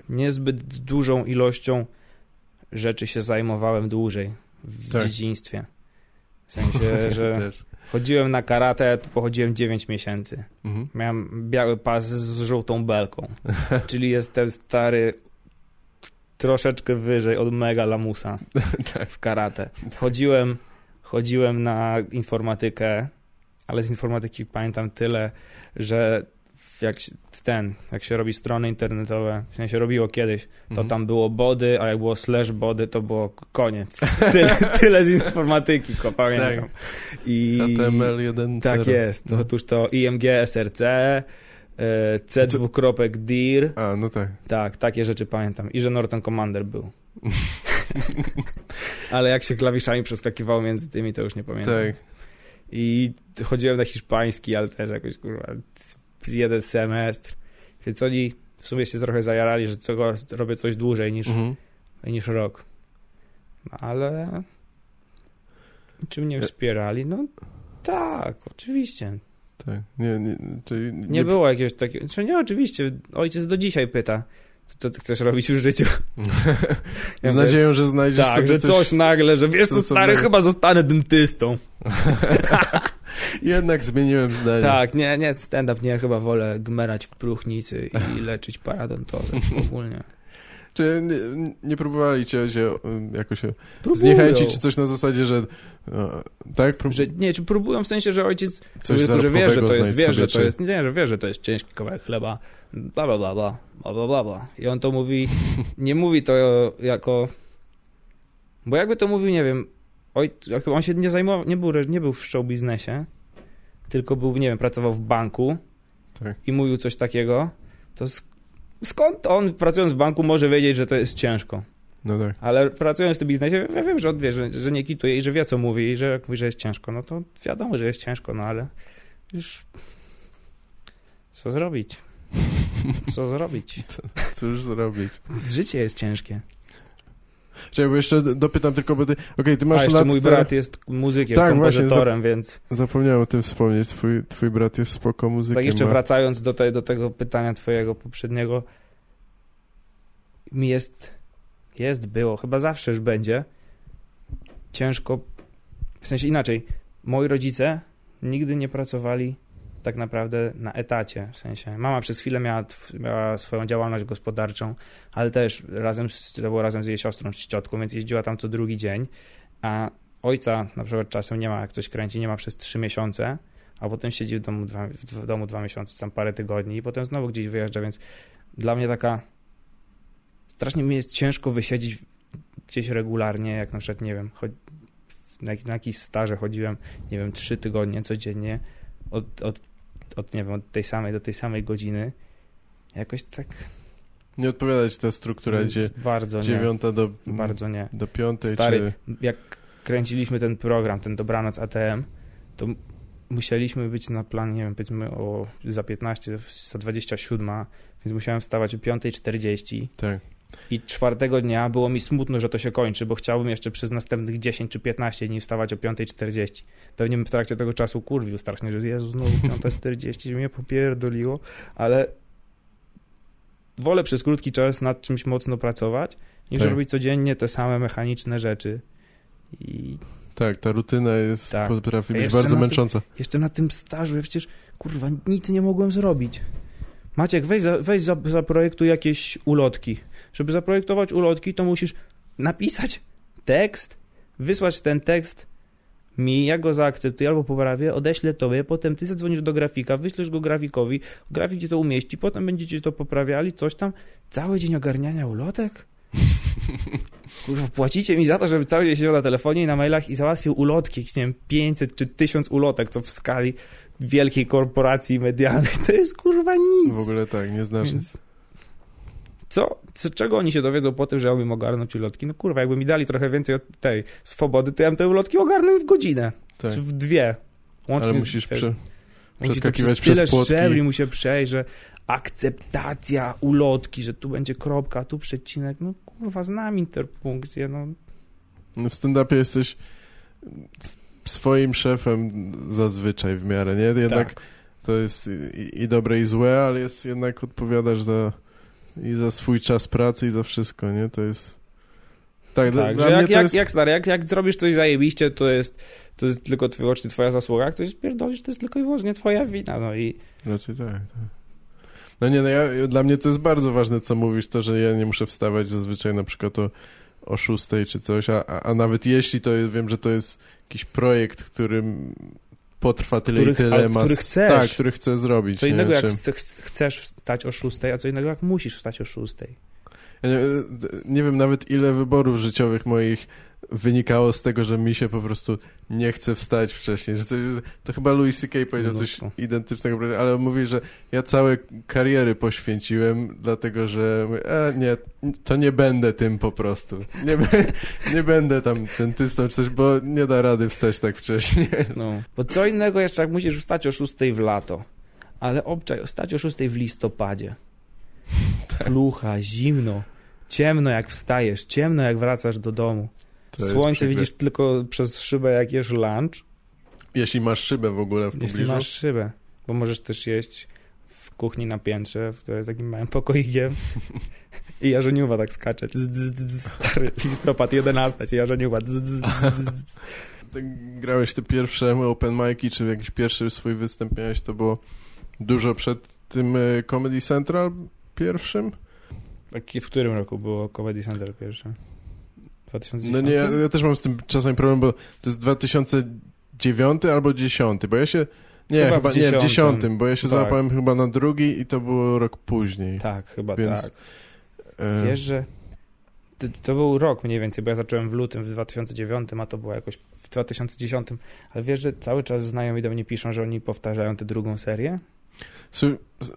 Niezbyt dużą ilością rzeczy się zajmowałem dłużej w Tak. dzieciństwie. W sensie, że Też. Chodziłem na karate, pochodziłem 9 miesięcy. Mhm. Miałem biały pas z żółtą belką. Czyli jestem stary troszeczkę wyżej od mega lamusa tak. w karate. Chodziłem, chodziłem na informatykę, ale z informatyki pamiętam tyle, że jak ten, jak się robi strony internetowe, w sensie robiło kiedyś, to Mhm. tam było body, a jak było slash body, to było koniec. Tyle, tyle z informatyki, ko, pamiętam. Tak. I HTML1. tak jest. No. Otóż to IMG SRC, e, C dwukropek DIR, A, no tak. tak, takie rzeczy pamiętam. I że Norton Commander był. Ale jak się klawiszami przeskakiwało między tymi, to już nie pamiętam. Tak. I chodziłem na hiszpański, ale też jakoś, kurwa, c- jeden semestr. Więc oni w sumie się trochę zajarali, że co, robię coś dłużej niż, Mhm. niż rok. Ale czy mnie wspierali? No tak, oczywiście. tak. Nie, nie, czyli Nie, nie, było jakiegoś takiego... Znaczy nie, oczywiście. Ojciec do dzisiaj pyta, co, ty chcesz robić w życiu? Ja Z nadzieją, że znajdziesz Tak, że coś nagle, że wiesz co, co stary, sobie- chyba zostanę dentystą. Jednak zmieniłem zdanie. Tak, nie, nie, stand-up nie, chyba wolę gmerać w próchnicy i leczyć paradontozę ogólnie. Czy nie, nie próbowali cię, cię um, jakoś próbują. zniechęcić, czy coś na zasadzie, że no, tak? Prób... Że, nie, czy próbują w sensie, że ojciec coś mówi, że wie, że to jest, wie, że to jest, nie, że wie, że to jest ciężki kawałek chleba, bla, bla, bla, bla, bla, bla, bla. I on to mówi, nie mówi to jako, bo jakby to mówił, nie wiem, oj, on się nie zajmował, nie był, nie był w show biznesie, tylko był, nie wiem, pracował w banku tak. i mówił coś takiego, to skąd on pracując w banku może wiedzieć, że to jest ciężko? No tak. Ale pracując w tym biznesie, ja wiem, że on wie, że, że nie kituje i że wie, co mówi i że jak mówi, że jest ciężko, no to wiadomo, że jest ciężko, no ale już co zrobić? Co zrobić? Cóż zrobić? Życie jest ciężkie. Czekaj, bo jeszcze dopytam tylko, bo ty... Okej, ty masz A jeszcze lat... mój brat jest muzykiem, Tak, właśnie, kompozytorem, więc Zapomniałem o tym wspomnieć. Twój, twój brat jest spoko muzykiem. tak jeszcze ma- wracając do, te, do tego pytania twojego poprzedniego, mi jest, jest, było, chyba zawsze już będzie ciężko, w sensie inaczej, moi rodzice nigdy nie pracowali tak naprawdę na etacie, w sensie mama przez chwilę miała, miała swoją działalność gospodarczą, ale też razem z, to było razem z jej siostrą, z ciotką, więc jeździła tam co drugi dzień, a ojca na przykład czasem nie ma, jak coś kręci, nie ma przez trzy miesiące, a potem siedzi w domu dwa, w domu dwa miesiące, tam parę tygodni i potem znowu gdzieś wyjeżdża, więc dla mnie taka strasznie mi jest ciężko wysiedzieć gdzieś regularnie, jak na przykład, nie wiem, na, na jakieś staże chodziłem, nie wiem, trzy tygodnie codziennie od, od, od, nie wiem, od tej samej do tej samej godziny. Jakoś tak Nie odpowiada ci ta struktura, gdzie bardzo nie, dziewiąta do, bardzo nie. do piątej, Stary, czy... jak kręciliśmy ten program, ten Dobranoc ATM, to musieliśmy być na planie, nie wiem, powiedzmy o za 15, za 27, więc musiałem wstawać o 5.40 Tak. I czwartego dnia było mi smutno, że to się kończy, bo chciałbym jeszcze przez następnych 10 czy 15 dni wstawać o 5.40. Pewnie bym w trakcie tego czasu kurwił strasznie, że Jezu, znowu 5.40, że mnie popierdoliło, ale wolę przez krótki czas nad czymś mocno pracować, niż Tak. robić codziennie te same mechaniczne rzeczy. I Tak, ta rutyna jest, Tak. potrafi być bardzo na tym- męcząca. jeszcze na tym stażu, ja przecież, kurwa, nic nie mogłem zrobić. Maciek, weź, za, weź za, zaprojektuj jakieś ulotki. Żeby zaprojektować ulotki, to musisz napisać tekst, wysłać ten tekst mi, ja go zaakceptuję albo poprawię, odeślę tobie, potem ty zadzwonisz do grafika, wyślesz go grafikowi, grafik ci to umieści, potem będziecie to poprawiali, coś tam. Cały dzień ogarniania ulotek? Kurwa, płacicie mi za to, żeby cały dzień siedział na telefonie i na mailach i załatwił ulotki, nie wiem, 500 czy 1000 ulotek, co w skali wielkiej korporacji medialnej to jest kurwa nic. W ogóle tak, nie znasz. Co, co, czego oni się dowiedzą po tym, że ja umiem ogarnąć ulotki? No kurwa, jakby mi dali trochę więcej od tej swobody, to ja bym te ulotki ogarnął w godzinę, Tak. czy w dwie. Łącznie Ale z- musisz wiesz, prze, przeskakiwać tyle przez płotki. szczebli mu się przejść, że akceptacja ulotki, że tu będzie kropka, tu przecinek. No kurwa, znam interpunkcję, no. No W stand-upie jesteś swoim szefem zazwyczaj w miarę, nie? Jednak tak. to jest i, i dobre i złe, ale jest jednak odpowiadasz za i za swój czas pracy i za wszystko, nie? To jest tak, Tak, dla jak, jak, jest jak stary, jak, jak zrobisz coś zajebiście, to jest, to jest tylko wyłącznie twoja zasługa, jak coś pierdolisz, to jest tylko i wyłącznie twoja wina, no i raczej tak, tak. No nie, no ja, dla mnie to jest bardzo ważne, co mówisz, to, że ja nie muszę wstawać zazwyczaj na przykład o, o szóstej czy coś, a, a, a nawet jeśli to jest, wiem, że to jest jakiś projekt, którym potrwa tyle Których- i tyle ma... który chcesz. Tak, który chcę zrobić. co innego jak chce, chcesz wstać o szóstej, a co innego jak musisz wstać o szóstej. Ja nie, nie wiem nawet ile wyborów życiowych moich wynikało z tego, że mi się po prostu nie chce wstać wcześniej. Że coś, to chyba Louis C.K. powiedział coś identycznego, ale mówi, że ja całe kariery poświęciłem, dlatego że e, nie, to nie będę tym po prostu. Nie, nie będę tam dentystą czy coś, bo nie da rady wstać tak wcześnie. No. Bo co innego jeszcze jak musisz wstać o szóstej w lato, ale obczaj, wstać o szóstej w listopadzie. Tak. Plucha, zimno, ciemno jak wstajesz, ciemno jak wracasz do domu. To Słońce widzisz tylko przez szybę jak jesz lunch, Jeśli masz szybę w ogóle w jeśli pobliżu. masz szybę. Bo możesz też jeść w kuchni na piętrze, to jest takim małym pokoikiem. I jarzeniuwa tak skacze. Dz, dz, dz, Stary, listopad 11, ci jarzeniuwa. Grałeś te pierwsze open mic'i, czy jakiś pierwszy swój występ miałeś, to było dużo przed tym e, Comedy Central pierwszym? W którym roku było Comedy Center pierwsze? 2010? No nie, ja, ja też mam z tym czasem problem, bo to jest 2009 albo 10, bo ja się... Nie, Chyba chyba, w nie, w 10, 10, bo ja się tak. załapałem chyba na drugi i to było rok później. Tak, chyba Więc- tak. E, Wiesz, że to, to był rok mniej więcej, bo ja zacząłem w lutym w 2009, a to było jakoś w 2010. Ale wiesz, że cały czas znajomi do mnie piszą, że oni powtarzają tę drugą serię?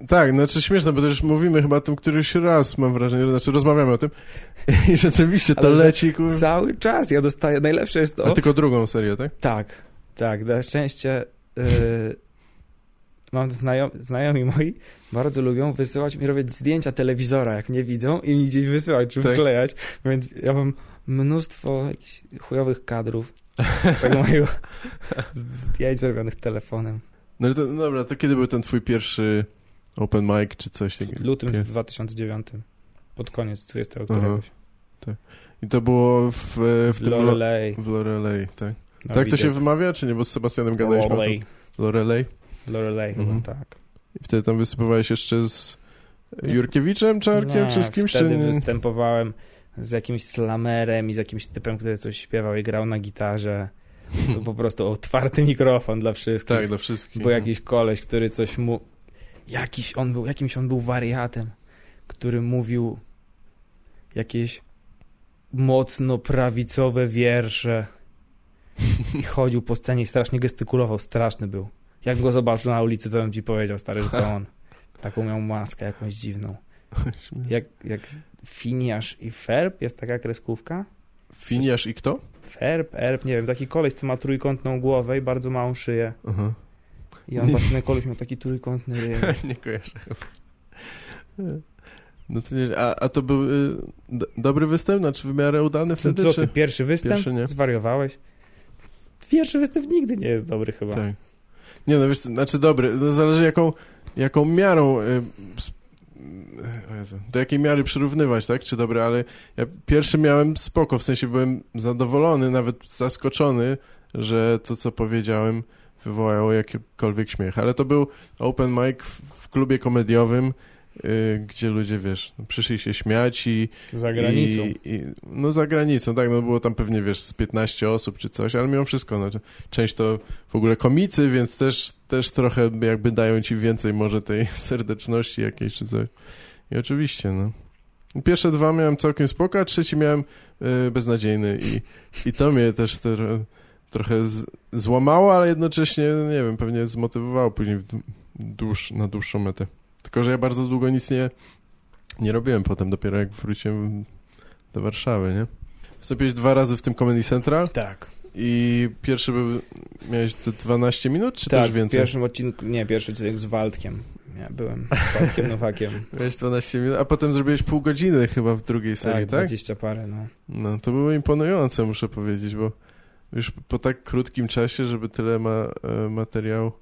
Tak, znaczy śmieszne, bo też mówimy chyba o tym któryś raz, mam wrażenie, znaczy rozmawiamy o tym i rzeczywiście to Ale leci, kur... Cały czas ja dostaję, najlepsze jest to... A tylko drugą serię, tak? Tak, tak, na szczęście yy, mam znajom, znajomi moi bardzo lubią wysyłać mi robić zdjęcia telewizora, jak mnie widzą i mi gdzieś wysyłać czy Tak. wklejać, więc ja mam mnóstwo jakichś chujowych kadrów tego mojego zdjęć zrobionych telefonem. No, to, no dobra, to kiedy był ten twój pierwszy open mic, czy coś W lutym Pie- 2009, pod koniec 20 Aha. któregoś. I to było w, w tym... Lo- Lorelei. w Lorelei, tak. No, tak to się wymawia, czy nie? Bo z Sebastianem gadaliśmy o tym. Lorelei. Lorelei. Lorelei Mhm. tak. I wtedy tam wysypywałeś jeszcze z Jurkiewiczem, Czarkiem, czy z kimś, czy wtedy nie? występowałem z jakimś slamerem i z jakimś typem, który coś śpiewał i grał na gitarze. Po prostu otwarty mikrofon dla wszystkich. Tak, dla wszystkich. Był jakiś koleś, który coś mu... Jakiś on był, jakimś on był wariatem, który mówił jakieś mocno prawicowe wiersze i chodził po scenie i strasznie gestykulował. Straszny był. Jak go zobaczył na ulicy, to bym ci powiedział, stary, że to on. Taką miał maskę jakąś dziwną. Jak, jak Finiasz i Ferb jest taka kreskówka? Finiasz i kto? Ferb, Erb, nie wiem, taki koleś, co ma trójkątną głowę i bardzo małą szyję. Aha. I on właśnie koleś miał taki trójkątny ryj. nie kojarzę. No to nie, a, a to był y, do, dobry występ, znaczy w miarę udany wtedy, Co czy? ty, pierwszy występ? Pierwszy nie. Zwariowałeś? Pierwszy występ nigdy nie jest dobry chyba. Tak. Nie no, wiesz, znaczy dobry, no zależy jaką, jaką miarą, y, Jezu, do jakiej miary przyrównywać, tak, czy dobry, ale ja pierwszy miałem spoko, w sensie byłem zadowolony, nawet zaskoczony, że to, co powiedziałem, wywołało jakikolwiek śmiech, ale to był open mic w, w klubie komediowym, y, gdzie ludzie, wiesz, przyszli się śmiać i Za granicą. i, i, no za granicą, tak, no było tam pewnie, wiesz, z 15 osób czy coś, ale mimo wszystko, no, część to w ogóle komicy, więc też, też trochę jakby dają ci więcej może tej serdeczności jakiejś czy coś. I oczywiście, no. Pierwsze dwa miałem całkiem spoko, a trzeci miałem y, beznadziejny i, i to mnie też tro, trochę z, złamało, ale jednocześnie, nie wiem, pewnie zmotywowało później dłuż, na dłuższą metę. Tylko, że ja bardzo długo nic nie, nie robiłem potem, dopiero jak wróciłem do Warszawy, nie? Wystąpiłeś dwa razy w tym Comedy Central Tak. i pierwszy był, miałeś te 12 minut, czy tak, też w więcej? pierwszym odcinku, nie, pierwszy odcinek z Waldkiem. Ja byłem z Waldkiem Nowakiem. Miałeś 12 minut, a potem zrobiłeś pół godziny chyba w drugiej serii, tak, tak? 20 parę, no. No, to było imponujące, muszę powiedzieć, bo już po tak krótkim czasie, żeby tyle ma e, materiału.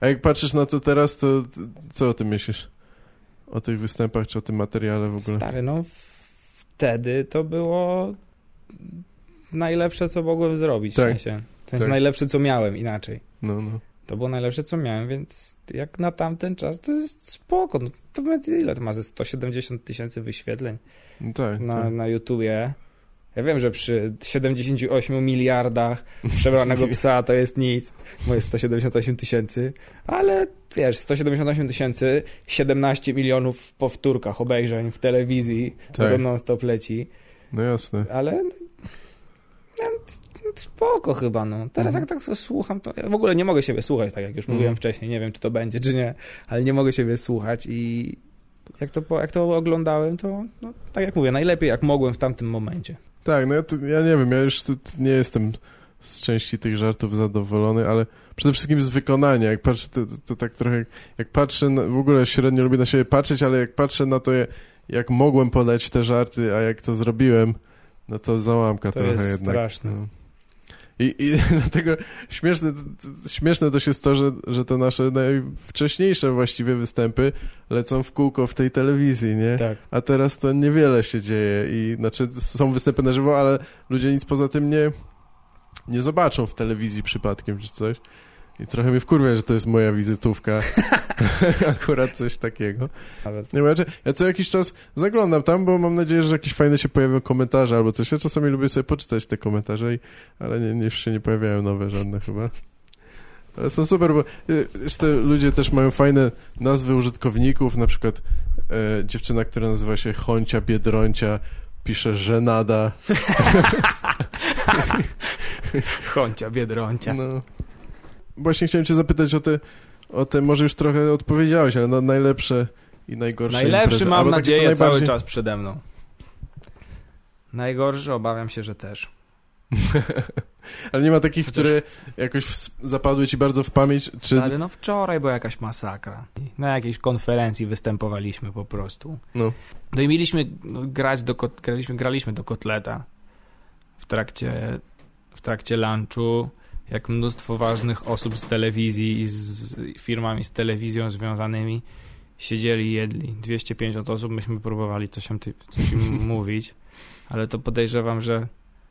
A jak patrzysz na to teraz, to co o tym myślisz? O tych występach, czy o tym materiale w ogóle? Stary, no wtedy to było najlepsze, co mogłem zrobić. Tak. W sensie, w sensie Tak. najlepsze, co miałem, inaczej. No, no. To było najlepsze, co miałem, więc jak na tamten czas, to jest spoko. No, to ile to ma? Ze 170 tysięcy wyświetleń no tak, na, tak. na YouTubie. Ja wiem, że przy 78 miliardach przebranego psa to jest nic, bo jest 178 tysięcy, ale wiesz, 178 tysięcy, 17 milionów w powtórkach obejrzeń w telewizji, Tak. to non-stop leci, No jasne. ale no, spoko chyba, no. Teraz Mhm. jak tak słucham, to ja w ogóle nie mogę siebie słuchać, tak jak już mówiłem Mhm. wcześniej, nie wiem, czy to będzie, czy nie, ale nie mogę siebie słuchać i jak to, jak to oglądałem, to no, tak jak mówię, najlepiej jak mogłem w tamtym momencie. Tak, no ja, to, ja nie wiem, ja już nie jestem z części tych żartów zadowolony, ale przede wszystkim z wykonania. Jak patrzę, to, to, to tak trochę, jak, patrzę, na, w ogóle średnio lubię na siebie patrzeć, ale jak patrzę na to, jak, jak mogłem podać te żarty, a jak to zrobiłem, no to załamka To trochę jest jednak. straszne. No. I, I dlatego śmieszne, śmieszne też jest to, że, że te nasze najwcześniejsze właściwie występy lecą w kółko w tej telewizji, nie? Tak. A teraz to niewiele się dzieje i znaczy są występy na żywo, ale ludzie nic poza tym nie, nie zobaczą w telewizji przypadkiem czy coś. I trochę mnie wkurwia, że to jest moja wizytówka. Akurat coś takiego. Nawet. Nie wiem, ja, ja co jakiś czas zaglądam tam, bo mam nadzieję, że jakieś fajne się pojawią komentarze albo coś. Ja czasami lubię sobie poczytać te komentarze, i, ale nie, nie, już się nie pojawiają nowe żadne chyba. Ale są super, bo y, te ludzie też mają fajne nazwy użytkowników, na przykład e, dziewczyna, która nazywa się Choncia Biedroncia, pisze żenada. Choncia, biedroncia. No. Właśnie chciałem cię zapytać o te, o te, może już trochę odpowiedziałeś, ale na najlepsze i najgorsze Najlepszy imprezy. mam Albo nadzieję cały najbardziej- czas przede mną. Najgorszy obawiam się, że też. Ale nie ma takich, które jakoś w, zapadły ci bardzo w pamięć? Czy... Ale no wczoraj była jakaś masakra. Na jakiejś konferencji występowaliśmy po prostu. No. No i mieliśmy grać do, kot- graliśmy, graliśmy do kotleta w trakcie, w trakcie lunchu, jak mnóstwo ważnych osób z telewizji i z firmami z telewizją związanymi siedzieli i jedli. 250 osób, myśmy próbowali coś im, coś im mówić, ale to podejrzewam, że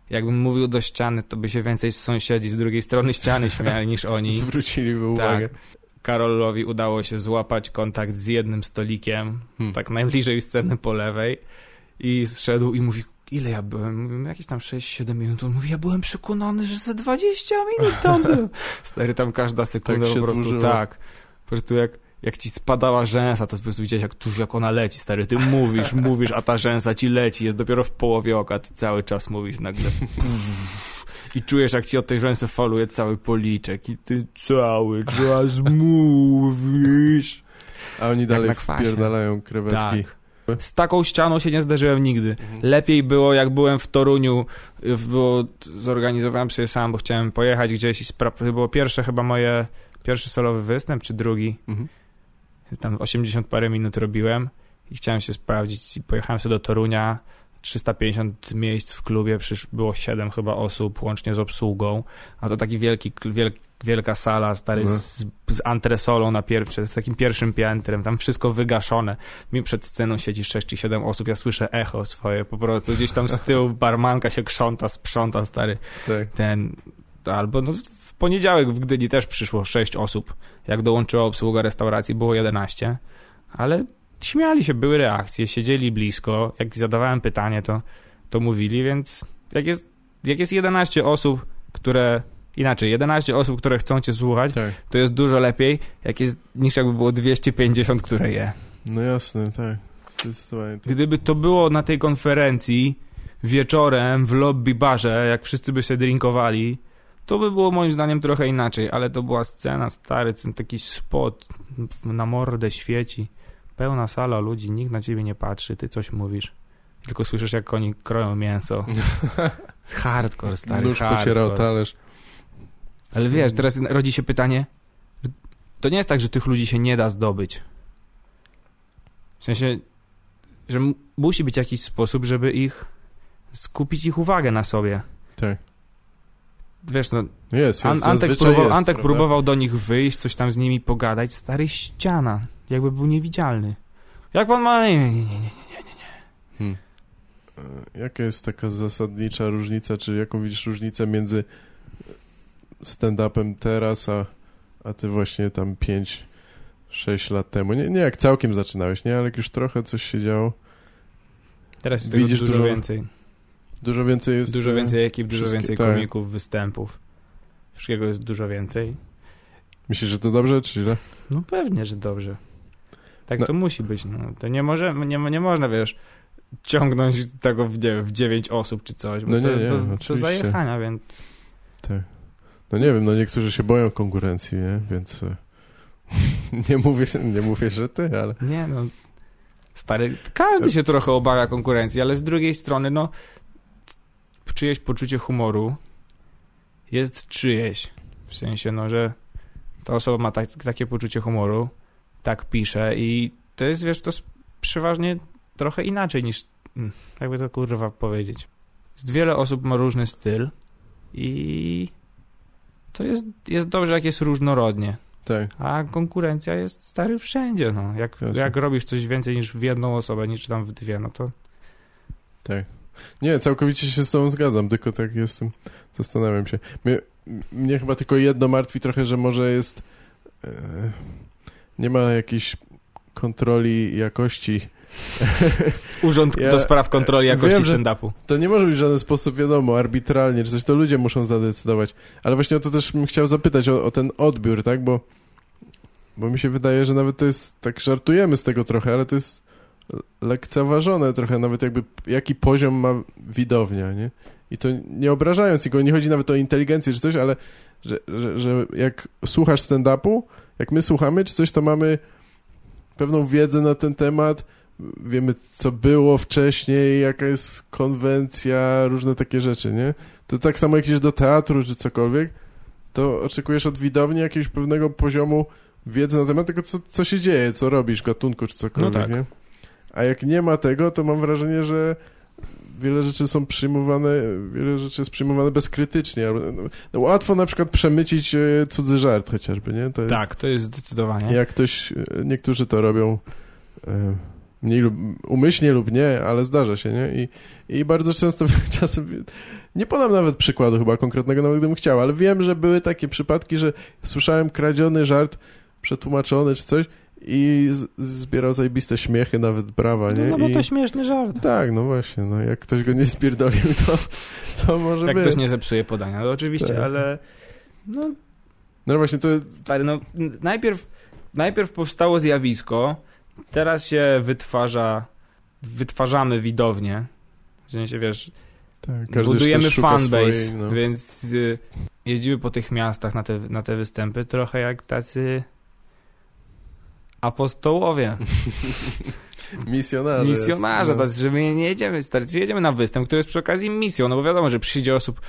jakbym mówił do ściany, to by się więcej sąsiedzi z drugiej strony ściany śmiali niż oni. Zwróciliby uwagę. Karolowi udało się złapać kontakt z jednym stolikiem, Hmm. tak najbliżej sceny po lewej i zszedł i mówi, ile ja byłem? Mówię, jakieś tam 6-7 minut. On mówi, ja byłem przekonany, że ze 20 minut tam byłem. Stary, tam każda sekunda Tak się po prostu dłużyło. tak. Po prostu jak, jak ci spadała rzęsa, to po prostu widziałeś, jak tuż jak ona leci, stary. Ty mówisz, mówisz, a ta rzęsa ci leci, jest dopiero w połowie oka, ty cały czas mówisz nagle. I czujesz, jak ci od tej rzęsy faluje cały policzek i ty cały czas mówisz. A oni dalej wpierdalają krewetki. Tak. Z taką ścianą się nie zdarzyłem nigdy. Mhm. Lepiej było, jak byłem w Toruniu, było, zorganizowałem sobie sam, bo chciałem pojechać gdzieś i spra- to było pierwsze chyba moje, pierwszy solowy występ, czy drugi. Mhm. Tam 80 parę minut robiłem i chciałem się sprawdzić i pojechałem sobie do Torunia. 350 miejsc w klubie, przysz, było 7 chyba osób, łącznie z obsługą, a to taki wielki, wiel, wielka sala, stary, No. z, z antresolą na pierwsze, z takim pierwszym piętrem, tam wszystko wygaszone. Mi przed sceną siedzi 6 czy 7 osób, ja słyszę echo swoje po prostu, gdzieś tam z tyłu barmanka się krząta, sprząta, stary, Tak. ten, albo no, w poniedziałek w Gdyni też przyszło 6 osób, jak dołączyła obsługa restauracji, było 11, ale śmiali się, były reakcje, siedzieli blisko, jak zadawałem pytanie, to, to mówili, więc jak jest, jak jest 11 osób, które, inaczej, 11 osób, które chcą cię słuchać, tak. to jest dużo lepiej, jak jest, niż jakby było 250, które je. No jasne, tak. Zdecydowanie. tak. Gdyby to było na tej konferencji wieczorem w lobby barze, jak wszyscy by się drinkowali, to by było moim zdaniem trochę inaczej, ale to była scena, stary, ten taki spot, na mordę świeci, pełna sala ludzi, nikt na ciebie nie patrzy, ty coś mówisz. Tylko słyszysz, jak oni kroją mięso. Hardcore, stary, Nóż pocierał hardcore. talerz. Ale wiesz, teraz rodzi się pytanie, to nie jest tak, że tych ludzi się nie da zdobyć. W sensie, że musi być jakiś sposób, żeby ich skupić ich uwagę na sobie. Tak. Wiesz, no, jest, jest. An Antek, próbował, jest, Antek próbował do nich wyjść, coś tam z nimi pogadać. Stary ściana, jakby był niewidzialny. Jak pan ma... Nie, nie, nie, nie. Hmm. E, Jaka jest taka zasadnicza różnica, czy jaką widzisz różnicę między stand-upem teraz, a, a ty właśnie tam 5-6 lat temu? Nie, nie jak całkiem zaczynałeś, nie? Ale jak już trochę coś się działo. Teraz jest Widzisz dużo, dużo- więcej. Dużo więcej jest... Dużo e, więcej ekip, dużo więcej tak. komików, występów. Wszystkiego jest dużo więcej. Myślisz, że to dobrze, czy źle? No pewnie, że dobrze. Tak No. to musi być. No. To nie, może, nie, nie można, wiesz, ciągnąć tego w, nie, w dziewięć osób czy coś, bo No to, nie, nie, to, to zajechania, więc Tak. No nie wiem, no niektórzy się boją konkurencji, nie? Więc e, nie, mówię, nie mówię, że ty, ale... nie no. Stary, każdy się trochę obawia konkurencji, ale z drugiej strony, no, czyjeś poczucie humoru jest czyjeś. W sensie, no, że ta osoba ma tak, takie poczucie humoru, tak pisze i to jest, wiesz, to jest przeważnie trochę inaczej niż, mm, jakby to kurwa powiedzieć. Jest wiele osób ma różny styl i to jest, jest dobrze, jak jest różnorodnie. Tak, A konkurencja jest stary wszędzie, no. Jak, Jasne. jak robisz coś więcej niż w jedną osobę, niż tam w dwie, no to tak. Nie, całkowicie się z tobą zgadzam, tylko tak jestem, zastanawiam się. Mnie, mnie chyba tylko jedno martwi trochę, że może jest... E, nie ma jakiejś kontroli jakości. Urząd Ja do spraw kontroli jakości stand-upu. To nie może być w żaden sposób wiadomo, arbitralnie, czy coś, to ludzie muszą zadecydować. Ale właśnie o to też bym chciał zapytać, o, o ten odbiór, tak? Bo, bo mi się wydaje, że nawet to jest, tak żartujemy z tego trochę, ale to jest lekceważone trochę, nawet jakby jaki poziom ma widownia, nie? I to nie obrażając nikogo, nie chodzi nawet o inteligencję czy coś, ale że, że, że jak słuchasz stand-upu, jak my słuchamy czy coś, to mamy pewną wiedzę na ten temat, wiemy, co było wcześniej, jaka jest konwencja, różne takie rzeczy, nie? To tak samo jak idziesz do teatru czy cokolwiek, to oczekujesz od widowni jakiegoś pewnego poziomu wiedzy na temat tego, co, co się dzieje, co robisz, gatunku czy cokolwiek, No tak. nie? A jak nie ma tego, to mam wrażenie, że wiele rzeczy są przyjmowane, wiele rzeczy jest przyjmowane bezkrytycznie. No, no, łatwo na przykład przemycić e, cudzy żart chociażby, nie? To jest, Tak, to jest zdecydowanie. Jak ktoś, e, niektórzy to robią e, mniej lub, umyślnie lub nie, ale zdarza się, nie? I, i bardzo często czasem, nie podam nawet przykładu chyba konkretnego, nawet gdybym chciał, ale wiem, że były takie przypadki, że słyszałem kradziony żart, przetłumaczony czy coś i zbierał zajebiste śmiechy, nawet brawa, nie? No bo I, to śmieszny żart. tak, no właśnie, no jak ktoś go nie spierdolił, to, to może Jak być. ktoś nie zepsuje podania, no oczywiście, Tak. ale no No właśnie, to stary, no najpierw, najpierw powstało zjawisko, teraz się wytwarza, wytwarzamy widownię, w sensie, wiesz, tak, budujemy fanbase, swojej, no. więc y, jeździmy po tych miastach na te, na te występy trochę jak tacy apostołowie, Misjonarze. misjonarze, no. że my nie jedziemy, stary, jedziemy na występ, który jest przy okazji misją, no bo wiadomo, że przyjdzie osób,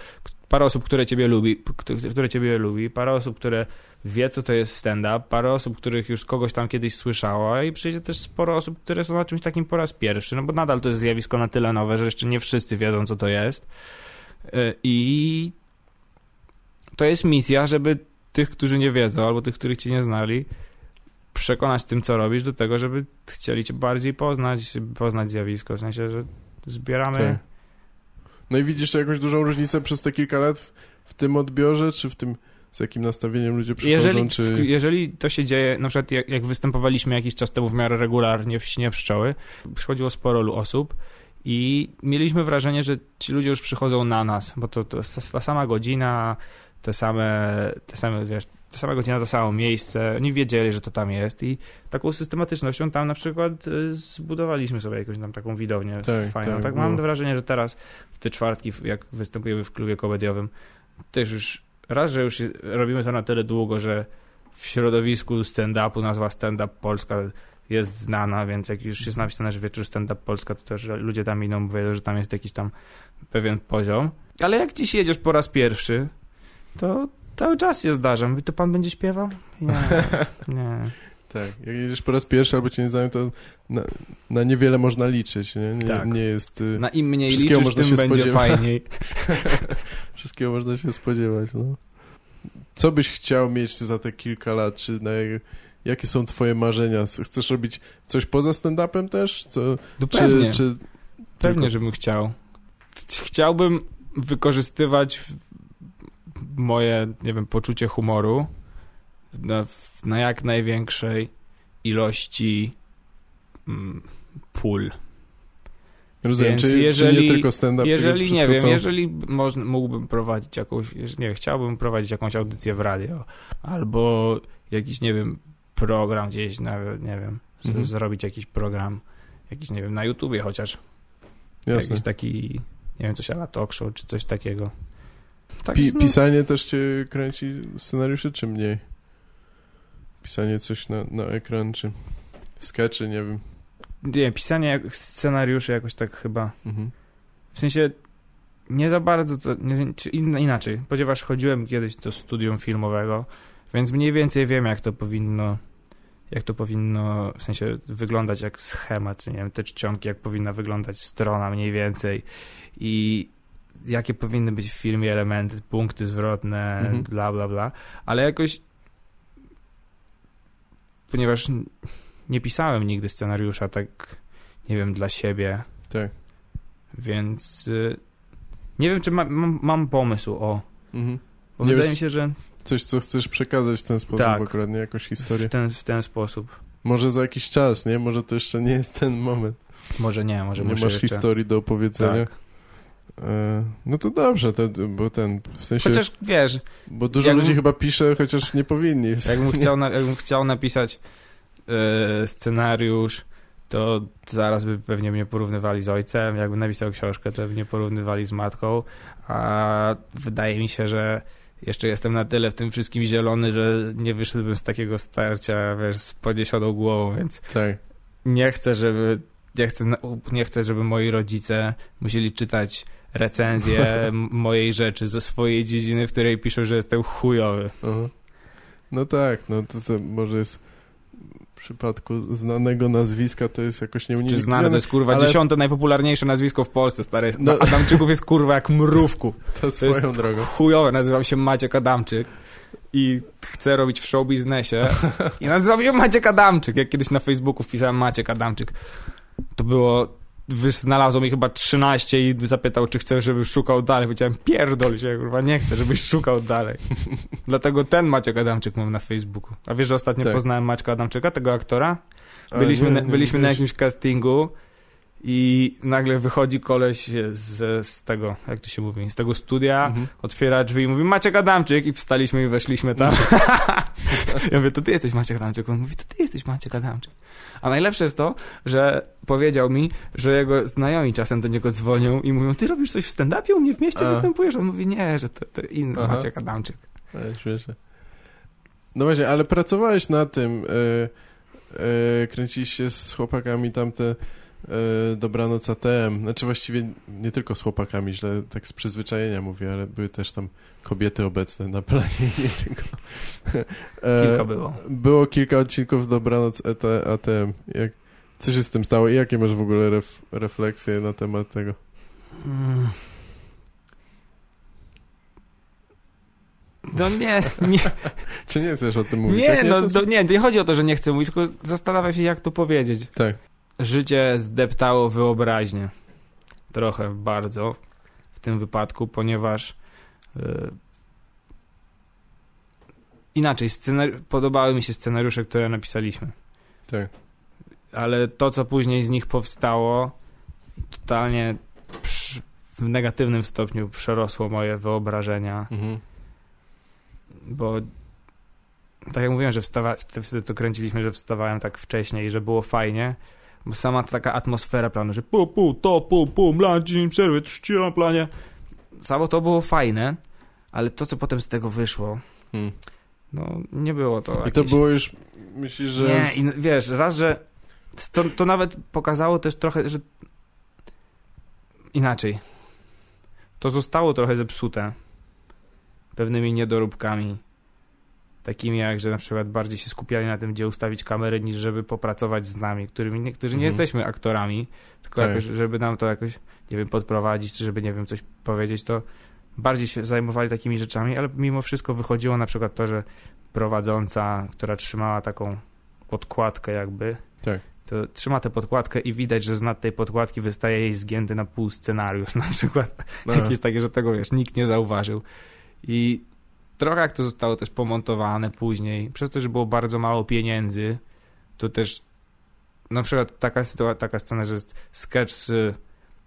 parę osób, które ciebie lubi, które ciebie lubi, parę osób, które wie, co to jest stand-up, parę osób, których już kogoś tam kiedyś słyszała i przyjdzie też sporo osób, które są na czymś takim po raz pierwszy, no bo nadal to jest zjawisko na tyle nowe, że jeszcze nie wszyscy wiedzą, co to jest. Y, I to jest misja, żeby tych, którzy nie wiedzą, albo tych, których cię nie znali, przekonać tym, co robisz, do tego, żeby chcieli cię bardziej poznać, poznać zjawisko, w sensie, że zbieramy... Tak. No i widzisz jakąś dużą różnicę przez te kilka lat w, w tym odbiorze, czy w tym, z jakim nastawieniem ludzie przychodzą, Jeżeli, czy... jeżeli to się dzieje, na przykład jak, jak występowaliśmy jakiś czas temu w miarę regularnie w Śnie Pszczoły, przychodziło sporo osób i mieliśmy wrażenie, że ci ludzie już przychodzą na nas, bo to, to ta sama godzina, te same, te same, wiesz, ta sama godzina, to samo miejsce, oni wiedzieli, że to tam jest i taką systematycznością tam na przykład y, zbudowaliśmy sobie jakąś tam taką widownię Tak, fajną. tak, Tak, mam wrażenie, że teraz w te czwartki, jak występujemy w klubie komediowym, też już raz, że już robimy to na tyle długo, że w środowisku stand-upu nazwa stand-up Polska jest znana, więc jak już jest napisane, że wieczór stand-up Polska, to też ludzie tam idą, bo wiedzą, że tam jest jakiś tam pewien poziom. Ale jak dziś jedziesz po raz pierwszy, to cały czas się zdarza. Mówi, to pan będzie śpiewał? Nie, nie. Tak, jak jedziesz po raz pierwszy albo cię nie znają, to na, na niewiele można liczyć, nie? Nie, Tak. nie jest... Y, Na im mniej liczysz, można tym się będzie spodziewać. fajniej. Wszystkiego można się spodziewać, no. Co byś chciał mieć za te kilka lat, czy na, jakie są twoje marzenia? Chcesz robić coś poza stand-upem też? Co, No czy, pewnie. czy Pewnie, żebym chciał. Chciałbym wykorzystywać moje, nie wiem, poczucie humoru na, na jak największej ilości mm, pól. Rozumiem, Więc czy, czy jeżeli- nie tylko stand-up, Jeżeli, nie wiem, co... jeżeli można, mógłbym prowadzić jakąś, nie wiem, chciałbym prowadzić jakąś audycję w radio, albo jakiś, nie wiem, program gdzieś, nawet, nie wiem, Mhm. zrobić jakiś program, jakiś, nie wiem, na YouTubie chociaż, Jasne. jakiś taki, nie wiem, coś ala talk show, czy coś takiego. Tak, Pi no, pisanie też cię kręci scenariusze, czy mniej? Pisanie coś na, na ekran, czy skeczy, nie wiem. nie pisanie scenariuszy jakoś tak chyba, Mhm. w sensie nie za bardzo to, nie, in, inaczej, ponieważ chodziłem kiedyś do studium filmowego, więc mniej więcej wiem, jak to powinno, jak to powinno, w sensie wyglądać jak schemat, czy nie wiem, te czcionki, jak powinna wyglądać strona mniej więcej i jakie powinny być w filmie elementy, punkty zwrotne, Mhm. bla, bla, bla, ale jakoś ponieważ nie pisałem nigdy scenariusza tak, nie wiem, dla siebie, Tak. więc y, nie wiem, czy ma, mam, mam pomysł, o. Mhm. Bo Nie wydaje mi się, że Coś, co chcesz przekazać w ten sposób Tak. akurat, nie? Jakąś historię. w ten, w ten sposób. Może za jakiś czas, nie? Może to jeszcze nie jest ten moment. Może nie, może nie masz jeszcze... historii do opowiedzenia. Tak. E, no to dobrze, to, bo ten, w sensie, Chociaż wiesz, bo dużo jakbym- ludzi chyba pisze, chociaż nie powinni. jakbym chciał, na, jakbym chciał napisać e, scenariusz, to zaraz by pewnie mnie porównywali z ojcem. Jakbym napisał książkę, to by mnie porównywali z matką. A wydaje mi się, że jeszcze jestem na tyle w tym wszystkim zielony, że nie wyszedłbym z takiego starcia, wiesz, z podniesioną głową, więc Tak. nie chcę, żeby nie chcę, nie chcę, żeby moi rodzice musieli czytać recenzje m- mojej rzeczy ze swojej dziedziny, w której piszą, że jestem chujowy. Aha. No tak, no to, to może jest w przypadku znanego nazwiska to jest jakoś Czy nieuniknione. znane, to jest kurwa ale- dziesiąte najpopularniejsze nazwisko w Polsce, stary. No. No. Adamczyków jest kurwa jak mrówku. To To jest swoją drogą. chujowe, nazywam się Maciek Adamczyk i chcę robić w show biznesie i nazywam się Maciek Adamczyk. Jak kiedyś na Facebooku wpisałem Maciek Adamczyk, to było znalazło mi chyba 13 i zapytał, czy chcę, żebym szukał dalej. Powiedziałem, pierdol się, kurwa, nie chcę, żebyś szukał dalej. Dlatego ten Maciek Adamczyk mam na Facebooku. A wiesz, że ostatnio Tak. poznałem Maćka Adamczyka, tego aktora? A, Byliśmy, nie, na, nie byliśmy na jakimś castingu i nagle wychodzi koleś z, z tego, jak to się mówi, z tego studia, Mhm. otwiera drzwi i mówi Maciek Adamczyk i wstaliśmy i weszliśmy tam. ja mówię, to ty jesteś Maciek Adamczyk. On mówi, to ty jesteś Maciek Adamczyk. A najlepsze jest to, że powiedział mi, że jego znajomi czasem do niego dzwonią i mówią, ty robisz coś w stand-upie u mnie w mieście, A. występujesz? On mówi, nie, że to, to inny Aha. Maciek Adamczyk. Ale śmieszne. No właśnie, ale pracowałeś na tym, e, kręciliście z chłopakami tamte Dobranoc ATM. Znaczy właściwie nie tylko z chłopakami, źle tak z przyzwyczajenia mówię, ale były też tam kobiety obecne na planie, nie tylko. E, Kilka było. Było kilka odcinków Dobranoc ET, ATM. Jak, co się z tym stało i jakie masz w ogóle ref, refleksje na temat tego? Mm. No nie, nie, Czy nie chcesz o tym mówić? nie, Jak no to- to, nie, nie chodzi o to, że nie chcę mówić, tylko zastanawiam się, jak to powiedzieć. Tak. Życie zdeptało wyobraźnię. Trochę, bardzo w tym wypadku, ponieważ yy, inaczej, scenar- podobały mi się scenariusze, które napisaliśmy. Tak. Ale to, co później z nich powstało, totalnie przy, w negatywnym stopniu przerosło moje wyobrażenia, Mhm. bo tak jak mówiłem, że wstawa, wtedy co kręciliśmy, że wstawałem tak wcześniej, że było fajnie, bo sama taka atmosfera planu, że pu, pu, to, pu, pu, plan, dzień przerwy, trzci na planie. Samo to było fajne, ale to, co potem z tego wyszło, Hmm. no nie było to I to jakieś... było już, myślisz, że... Nie, i wiesz, raz, że to, to nawet pokazało też trochę, że inaczej. To zostało trochę zepsute pewnymi niedoróbkami. Takimi jak, że na przykład bardziej się skupiali na tym, gdzie ustawić kamerę, niż żeby popracować z nami, którymi niektórzy nie Mhm. jesteśmy aktorami, tylko Tak. jakoś, żeby nam to jakoś, nie wiem, podprowadzić, czy żeby, nie wiem, coś powiedzieć, to bardziej się zajmowali takimi rzeczami, ale mimo wszystko wychodziło na przykład to, że prowadząca, która trzymała taką podkładkę jakby, Tak. to trzyma tę podkładkę i widać, że z nad tej podkładki wystaje jej zgięty na pół scenariusz na przykład. No, Jakieś takie, że tego wiesz, nikt nie zauważył. I trochę jak to zostało też pomontowane później, przez to, że było bardzo mało pieniędzy, to też na przykład taka sytuacja, taka scena, że jest sketch, z,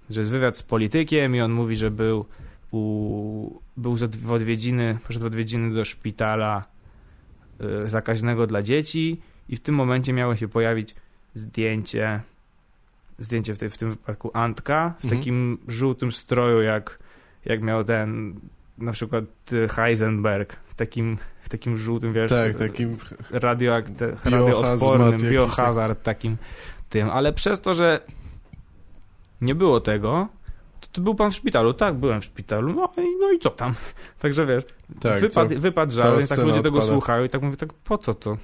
że jest wywiad z politykiem i on mówi, że był u, był w odwiedziny, poszedł w odwiedziny do szpitala y, zakaźnego dla dzieci i w tym momencie miało się pojawić zdjęcie zdjęcie w, tej, w tym wypadku Antka w Mhm. takim żółtym stroju jak, jak miał ten na przykład y, Heisenberg w takim, w takim żółtym, wiesz, tak, takim... radioakte, Biohazmat radioodpornym, jakiś, biohazard takim tym, ale przez to, że nie było tego, to, to był pan w szpitalu, tak, byłem w szpitalu, no i, no i co tam? Także wiesz, Tak, wypad, co- wypad cała żal, tak ludzie tego odpada. słuchają i tak mówię, tak po co to?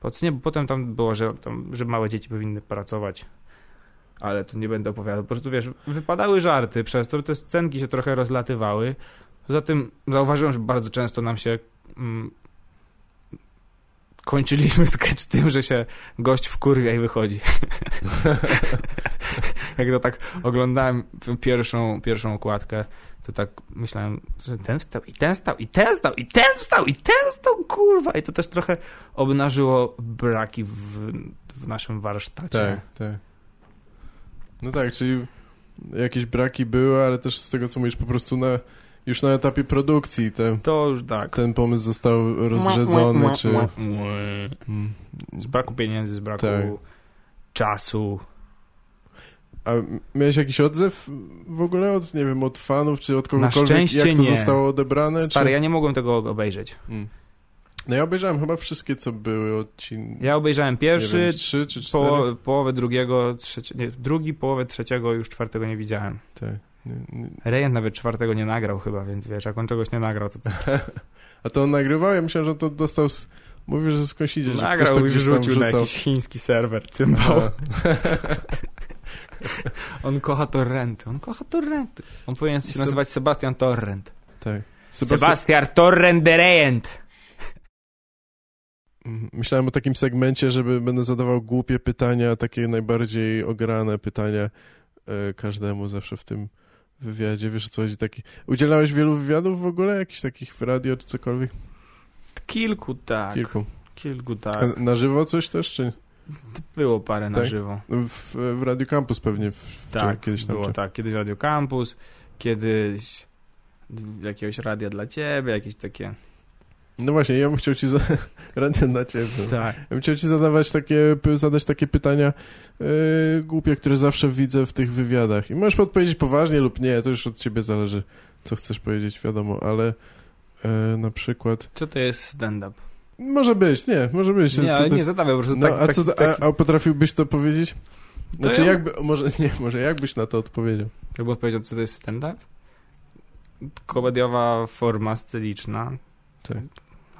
Po co nie? Bo potem tam było, że, tam, że małe dzieci powinny pracować. Ale to nie będę opowiadał. Po prostu wiesz, wypadały żarty przez to, te scenki się trochę rozlatywały. Poza tym zauważyłem, że bardzo często nam się mm, kończyliśmy sketch tym, że się gość wkurwia i wychodzi. Jak to tak oglądałem pierwszą, pierwszą okładkę, to tak myślałem, że ten wstał, i ten stał, i ten stał, i ten wstał, i ten stał, kurwa. I to też trochę obnażyło braki w, w naszym warsztacie. Tak, tak. No tak, czyli jakieś braki były, ale też z tego, co mówisz, po prostu na, już na etapie produkcji te, To już tak. ten pomysł został rozrzedzony, czy... Mm. Z braku pieniędzy, z braku Tak. czasu. A miałeś jakiś odzew w ogóle od, nie wiem, od fanów, czy od kogokolwiek, szczęście jak to nie. zostało odebrane? Stary, czy... ja nie mogłem tego obejrzeć. Mm. No ja obejrzałem chyba wszystkie, co były odcinki. Ja obejrzałem pierwszy, wiem, trzy czy cztery. połowę drugiego, trzecie, nie, drugi, połowę trzeciego, już czwartego nie widziałem. Tak. Rejent nawet czwartego nie nagrał chyba, więc wiesz, jak on czegoś nie nagrał, to, to A to on nagrywał? Ja myślałem, że to dostał... Z... Mówił, że skądś idzie, że nagrał to i wrzucił na jakiś chiński serwer, cymbał. On kocha torrenty, on kocha torrenty. On powinien się nazywać Sebastian Torrent. tak. Sebastian... Sebastian Torrent de Rejent. Mhm. Myślałem o takim segmencie, żeby będę zadawał głupie pytania, takie najbardziej ograne pytania e, każdemu zawsze w tym wywiadzie. Wiesz o co chodzi? Taki... Udzielałeś wielu wywiadów w ogóle? Jakichś takich w radio czy cokolwiek? Kilku tak, kilku, Kilku. tak. A na żywo coś też, czy Było parę na Tak? żywo. w, w Radio Campus pewnie? W, Tak, kiedyś tam było czy- tak. Kiedyś Radio Campus, kiedyś jakiegoś radia dla ciebie, jakieś takie... No właśnie, ja bym chciał ci za... Na ciebie. Tak. Ja bym chciał ci zadawać takie, zadać takie pytania yy, głupie, które zawsze widzę w tych wywiadach. I możesz odpowiedzieć poważnie lub nie, to już od ciebie zależy, co chcesz powiedzieć, wiadomo, ale e, na przykład... Co to jest stand-up? Może być, nie, może być. Nie, co ale to nie zadawaj po prostu No, tak, a, co, tak, a, a potrafiłbyś to powiedzieć? Znaczy, ja- jakby, może, nie, może jakbyś na to odpowiedział? Jakby odpowiedział, co to jest stand-up? Komediowa forma sceniczna, Tak.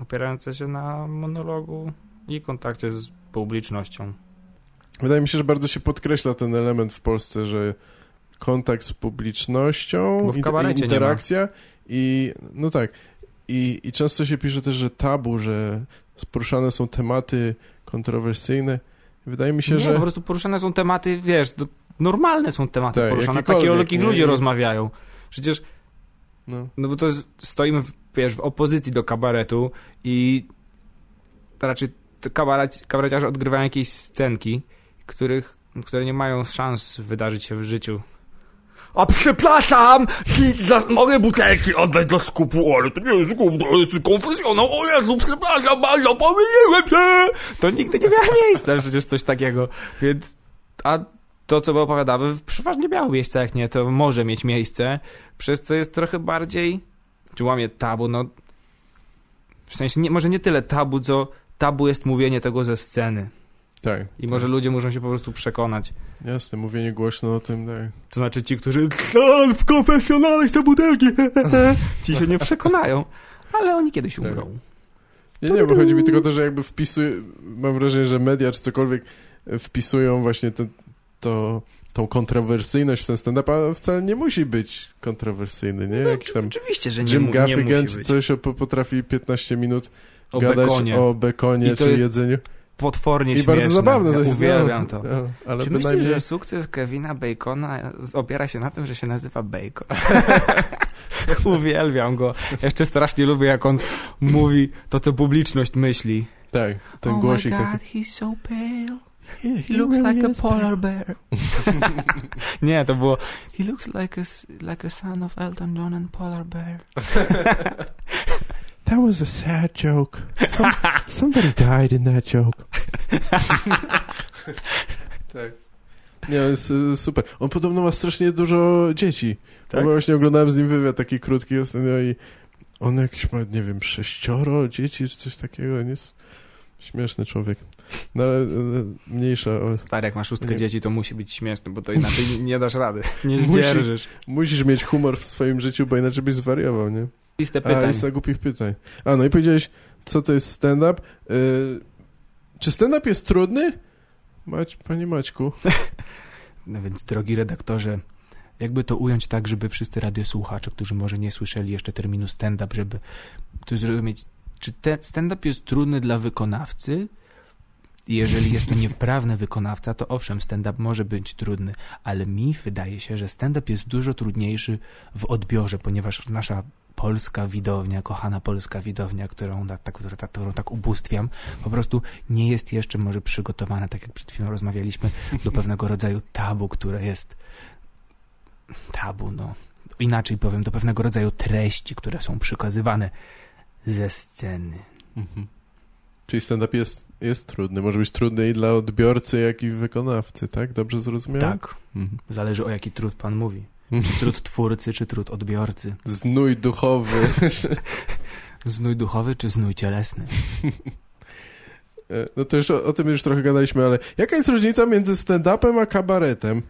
Opierająca się na monologu i kontakcie z publicznością. Wydaje mi się, że bardzo się podkreśla ten element w Polsce, że kontakt z publicznością, interakcja i no tak. I, I często się pisze też, że tabu, że poruszane są tematy kontrowersyjne. Wydaje mi się, nie, że po prostu poruszane są tematy, wiesz, to normalne są tematy Tak, poruszane, takie o jakich nie? ludzie rozmawiają. Przecież, no, no bo to jest, stoimy, w, wiesz, w opozycji do kabaretu i to raczej to kabaret, kabareciarze odgrywają jakieś scenki, których, które nie mają szans wydarzyć się w życiu. A przepraszam, za, mogę butelki oddać do skupu, ale to nie jest skup, to jest konfesjonał, o Jezu, przepraszam bardzo, pomyliłem się! To nigdy nie miało miejsca, przecież coś takiego, więc, a to, co my opowiadamy, przeważnie miało miejsce, jak nie, to może mieć miejsce, przez co jest trochę bardziej, czy łamie tabu, no, w sensie, nie, może nie tyle tabu, co tabu jest mówienie tego ze sceny. tak. I może ludzie muszą się po prostu przekonać. Jasne, mówienie głośno o tym, tak. To znaczy ci, którzy "A, w konfesjonale te butelki, ci się nie przekonają, ale oni kiedyś Tak. umrą. Nie, nie, bo chodzi mi tylko o to, że jakby wpisuję, mam wrażenie, że media czy cokolwiek wpisują właśnie to, to, tą kontrowersyjność w ten stand-up, a wcale nie musi być kontrowersyjny, nie? Jakiś tam Oczywiście, że nie, Jim Gaffigan czy coś potrafi 15 minut O gadać bekonie. o bekonie czy jest jedzeniu. Potwornie I śmieszne. bardzo zabawne. Ja to jest, uwielbiam no, to. No, ale Czy myślisz, bynajmniej... że sukces Kevina Bacona opiera się na tym, że się nazywa Bacon? Uwielbiam go. Jeszcze strasznie lubię, jak on mówi to, co publiczność myśli. Tak, ten oh głosik my God, taki. he's so pale. He looks like a polar bear. Nie, to było He looks like a, like a son of Elton John and polar bear. That was a sad joke. Some, somebody died in that joke. tak. Nie, jest y, super. On podobno ma strasznie dużo dzieci. Tak? Bo właśnie oglądałem z nim wywiad taki krótki ostatnio i on jakiś ma, nie wiem, sześcioro dzieci czy coś takiego. Nie jest śmieszny człowiek. No ale e, mniejsza. O, Stary, jak masz szóstkę Nie. dzieci, to musi być śmieszny, bo to inaczej nie, dasz rady. Nie zdzierżysz. musisz mieć humor w swoim życiu, bo inaczej byś zwariował, nie? Listę A, pytań. lista głupich pytań. A, no i powiedziałeś, co to jest stand-up. Y, czy stand-up jest trudny? Mać, panie Maćku. No więc, drogi redaktorze, jakby to ująć tak, żeby wszyscy radiosłuchacze, którzy może nie słyszeli jeszcze terminu stand-up, żeby to zrozumieć, czy stand-up jest trudny dla wykonawcy? Jeżeli jest to niewprawny wykonawca, to owszem, stand-up może być trudny, ale mi wydaje się, że stand-up jest dużo trudniejszy w odbiorze, ponieważ nasza polska widownia, kochana polska widownia, którą tak, którą, którą tak ubóstwiam, po prostu nie jest jeszcze może przygotowana, tak jak przed chwilą rozmawialiśmy, do pewnego rodzaju tabu, które jest tabu, no. Inaczej powiem, do pewnego rodzaju treści, które są przekazywane ze sceny. Mhm. Czyli stand-up jest, jest trudny. Może być trudny i dla odbiorcy, jak i wykonawcy, tak? Dobrze zrozumiałem? Tak. Mhm. Zależy o jaki trud pan mówi. Czy trud twórcy, czy trud odbiorcy. Znój duchowy. Znój duchowy czy znój cielesny? E, No to już o, o tym już trochę gadaliśmy, ale jaka jest różnica między stand-upem a kabaretem?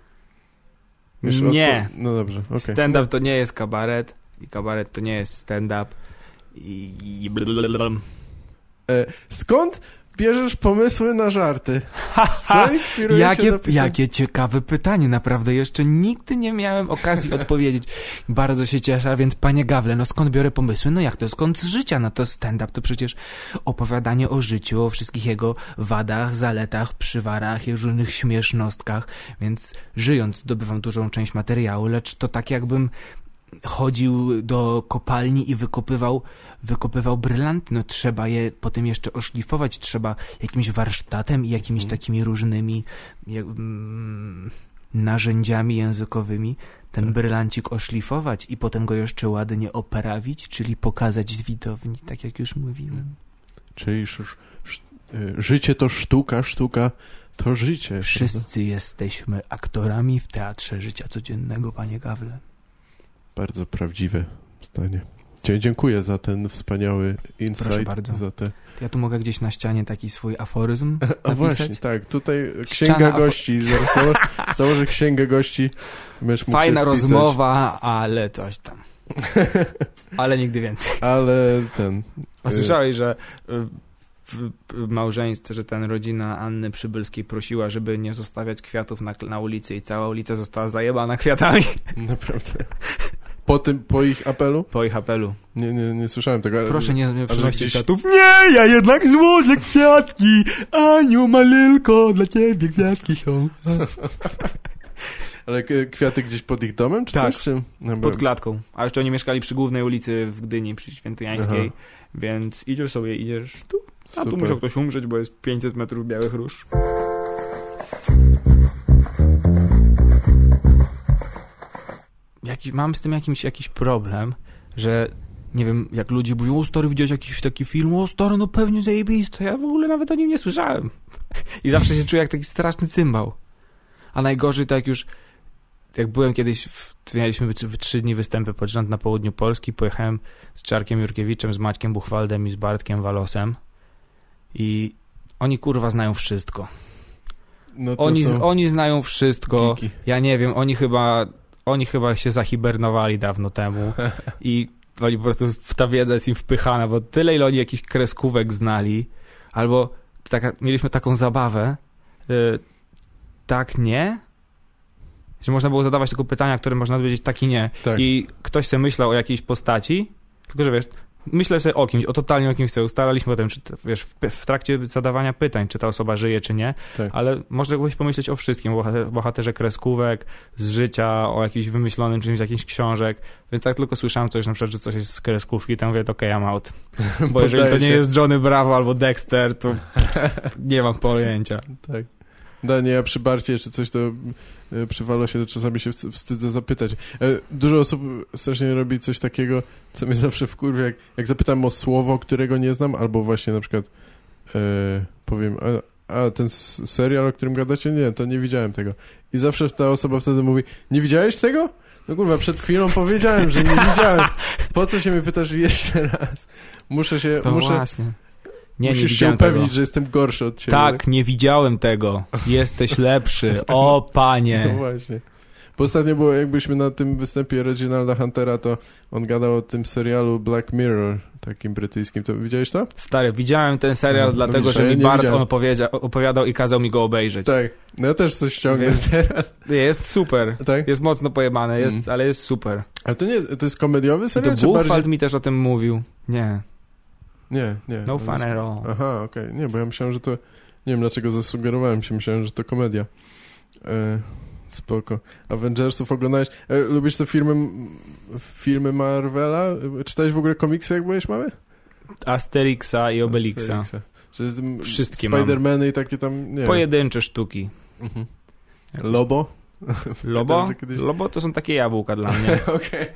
Wiesz, Nie. No dobrze, okej. Stand-up to nie jest kabaret i kabaret to nie jest stand-up. I... i. E, Skąd bierzesz pomysły na żarty? Co inspiruje Jakie, do pisania? jakie ciekawe pytanie, naprawdę jeszcze nigdy nie miałem okazji odpowiedzieć. Bardzo się cieszę, więc panie Gawle, no skąd biorę pomysły? No jak to, skąd z życia? No to stand-up to przecież opowiadanie o życiu, o wszystkich jego wadach, zaletach, przywarach i różnych śmiesznostkach, więc żyjąc zdobywam dużą część materiału, lecz to tak jakbym chodził do kopalni i wykopywał, wykopywał brylanty, no trzeba je potem jeszcze oszlifować, trzeba jakimś warsztatem i jakimiś Mhm. takimi różnymi jak, mm, narzędziami językowymi ten Tak. brylancik oszlifować i potem go jeszcze ładnie oprawić, czyli pokazać widowni, tak jak już mówiłem. Czyli sz, sz, e, życie to sztuka, sztuka to życie. prawda? Wszyscy jesteśmy aktorami w teatrze życia codziennego, panie Gawle. Bardzo prawdziwe. Dzie- Dziękuję za ten wspaniały Proszę insight. bardzo. Za te... Ja tu mogę gdzieś na ścianie taki swój aforyzm A napisać? właśnie, tak, tutaj księga Ściana afo- gości. Założę, założę księgę gości. Fajna rozmowa, ale coś tam. Ale nigdy więcej. Ale ten... A słyszałeś, że y, w w małżeństwie, że ten rodzina Anny Przybylskiej prosiła, żeby nie zostawiać kwiatów na, na ulicy i cała ulica została zajebana kwiatami Naprawdę. Po tym, po ich apelu? po ich apelu. Nie, nie, nie słyszałem tego. Ale... Proszę nie, nie przynosić gdzieś- kwiatów. Nie, ja jednak złożę kwiatki. Aniu, malylko, dla ciebie kwiatki są. Ale kwiaty gdzieś pod ich domem, czy Tak. coś? Czy... No, Pod klatką. A jeszcze oni mieszkali przy głównej ulicy w Gdyni, przy Świętojańskiej. Aha. Więc idziesz sobie, idziesz tu. A tu Super. musiał ktoś umrzeć, bo jest 500 metrów białych róż. Jaki, mam z tym jakimś, jakiś problem, że nie wiem, jak ludzie mówią, o stary, widziałeś jakiś taki film, o stary, no pewnie zajebisty, ja w ogóle nawet o nim nie słyszałem. I zawsze się czuję jak taki straszny cymbał. A najgorzej to jak już, jak byłem kiedyś, w, mieliśmy trzy dni występy pod rząd na południu Polski, pojechałem z Czarkiem Jurkiewiczem, z Maćkiem Buchwaldem i z Bartkiem Walosem i oni kurwa znają wszystko. No Oni, są oni znają wszystko. geeki. Ja nie wiem, oni chyba, oni chyba się zahibernowali dawno temu i oni po prostu ta wiedza jest im wpychana, bo tyle ile oni jakichś kreskówek znali, albo taka, mieliśmy taką zabawę, y, tak, nie? Że można było zadawać tylko pytania, które można odpowiedzieć tak i nie. Tak. I ktoś sobie myślał o jakiejś postaci, tylko że wiesz, myślę sobie o kimś, o totalnie o kimś sobie ustalaliśmy potem, czy, wiesz, w, w trakcie zadawania pytań, czy ta osoba żyje, czy nie, Tak. ale można byłeś pomyśleć o wszystkim, o bohater, bohaterze kreskówek, z życia, o jakimś wymyślonym czymś z jakichś książek, więc jak tylko słyszałem coś, na przykład, że coś jest z kreskówki, to mówię, okej, I'm out. Bo jeżeli to nie się. jest Johnny Bravo albo Dexter, to nie mam pojęcia. Tak. Danie, ja przy Barcie czy coś to e, przy Walosie to czasami się wst- wstydzę zapytać. E, Dużo osób strasznie robi coś takiego, co mnie zawsze wkurwia, jak, jak zapytam o słowo, którego nie znam, albo właśnie na przykład e, powiem, a, a ten serial, o którym gadacie? Nie, to nie widziałem tego. I zawsze ta osoba wtedy mówi, nie widziałeś tego? No kurwa, przed chwilą powiedziałem, że nie widziałem. Po co się mnie pytasz jeszcze raz? Muszę się, To muszę, właśnie. Nie, nie musisz się widziałem upewnić, tego. że jestem gorszy od ciebie. Tak, nie widziałem tego. Jesteś lepszy. O, No panie. właśnie. Bo ostatnio było, jakbyśmy na tym występie Reginalda Huntera, to on gadał o tym serialu Black Mirror, takim brytyjskim. To widziałeś to? Stary, widziałem ten serial No, dlatego, że ja mi nie Bart widziałem. on opowiedzia, opowiadał i kazał mi go obejrzeć. Tak. No ja też coś ściągnę Więc- teraz. Jest super. Tak? Jest mocno pojebane, jest, Mm. ale jest super. Ale to nie, to jest komediowy I to serial, Buchwald bardziej... mi też o tym mówił. Nie, Nie, nie. no fun jest- at all. Aha, okej. Nie, bo ja myślałem, że to... Nie wiem, dlaczego zasugerowałem się. Myślałem, że to komedia. E, spoko. Avengersów oglądałeś? E, lubisz te filmy, filmy Marvela? Czytałeś w ogóle komiksy, jak byłeś mały? Asterixa i Obelixa. Asterixa. Wszystkie. Spidermany i takie tam, nie Pojedyncze sztuki. Mhm. Lobo? Lobo? Że kiedyś- Lobo to są takie jabłka dla mnie. Okej.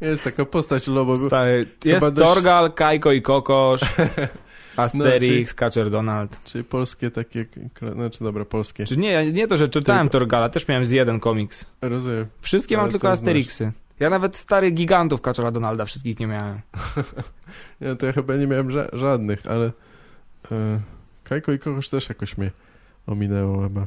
Jest taka postać Lobo. Stary, jest dość- Torgal, Kajko i Kokosz, No, Asterix, Kaczor Donald. Czyli polskie takie, znaczy dobra, polskie. Czy nie, nie to, że czytałem Tylko- Torgala, też miałem z jeden komiks. Rozumiem. Wszystkie mam tylko Asterixy. Ja nawet starych gigantów Kaczora Donalda wszystkich nie miałem. Nie, to ja chyba nie miałem ża żadnych, ale e, Kajko i kogoś też jakoś mnie ominęło chyba.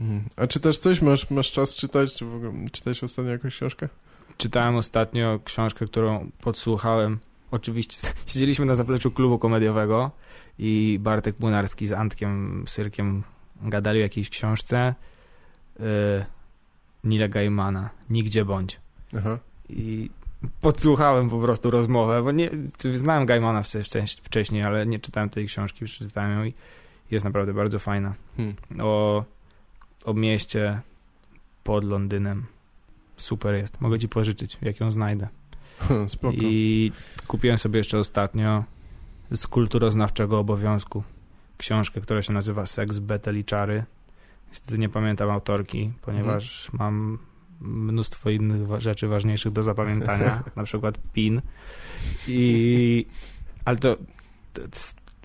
Mhm. A czytasz coś? Masz, masz czas czytać? Czy w ogóle czytałeś ostatnio jakąś książkę? Czytałem ostatnio książkę, którą podsłuchałem. Oczywiście siedzieliśmy na zapleczu klubu komediowego i Bartek Munarski z Antkiem Syrkiem gadali o jakiejś książce yy, Nila Gaimana, Nigdzie Bądź. Aha. I podsłuchałem po prostu rozmowę, bo nie, znałem Gaimana wcześniej, ale nie czytałem tej książki, przeczytałem ją i jest naprawdę bardzo fajna. Hmm. O, o mieście pod Londynem. Super jest. Mogę ci pożyczyć, jak ją znajdę. Spoko. I kupiłem sobie jeszcze ostatnio z kulturoznawczego obowiązku książkę, która się nazywa Seks, Betel i Czary. Niestety nie pamiętam autorki, ponieważ mam mnóstwo innych wa- rzeczy ważniejszych do zapamiętania, na przykład PIN. I, ale to, to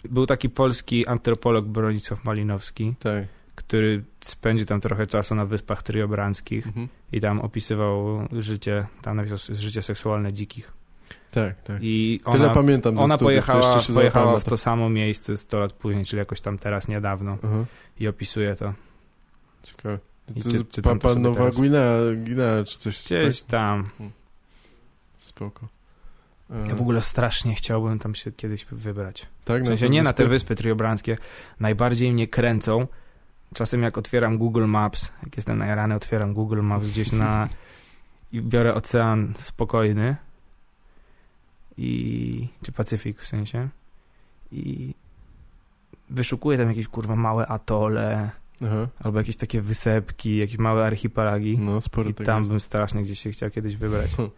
był taki polski antropolog Bronisław Malinowski, Tak. Który spędzi tam trochę czasu na Wyspach Triobranskich Mhm. i tam opisywał życie, tam napisał życie seksualne dzikich. Tak, tak. I Tyle ona, pamiętam ze ona studiów, to pojechała, pojechała w na to samo miejsce 100 lat później, czyli jakoś tam teraz niedawno Aha. i opisuje to. Ciekawe. I To czy- to Papa Nowa teraz. Guinea, Guinea czy coś. Gdzieś Tak? tam. Spoko. E, Ja w ogóle strasznie chciałbym tam się kiedyś wybrać. tak, W sensie nie na te wyspy? wyspy triobranskie. Najbardziej mnie kręcą. Czasem jak otwieram Google Maps, jak jestem najarany, otwieram Google Maps gdzieś na... i biorę ocean spokojny i... czy Pacyfik w sensie i wyszukuję tam jakieś kurwa małe atole Aha. albo jakieś takie wysepki, jakieś małe archipelagi No, sporo i tego tam jest. bym strasznie gdzieś się chciał kiedyś wybrać. Hm.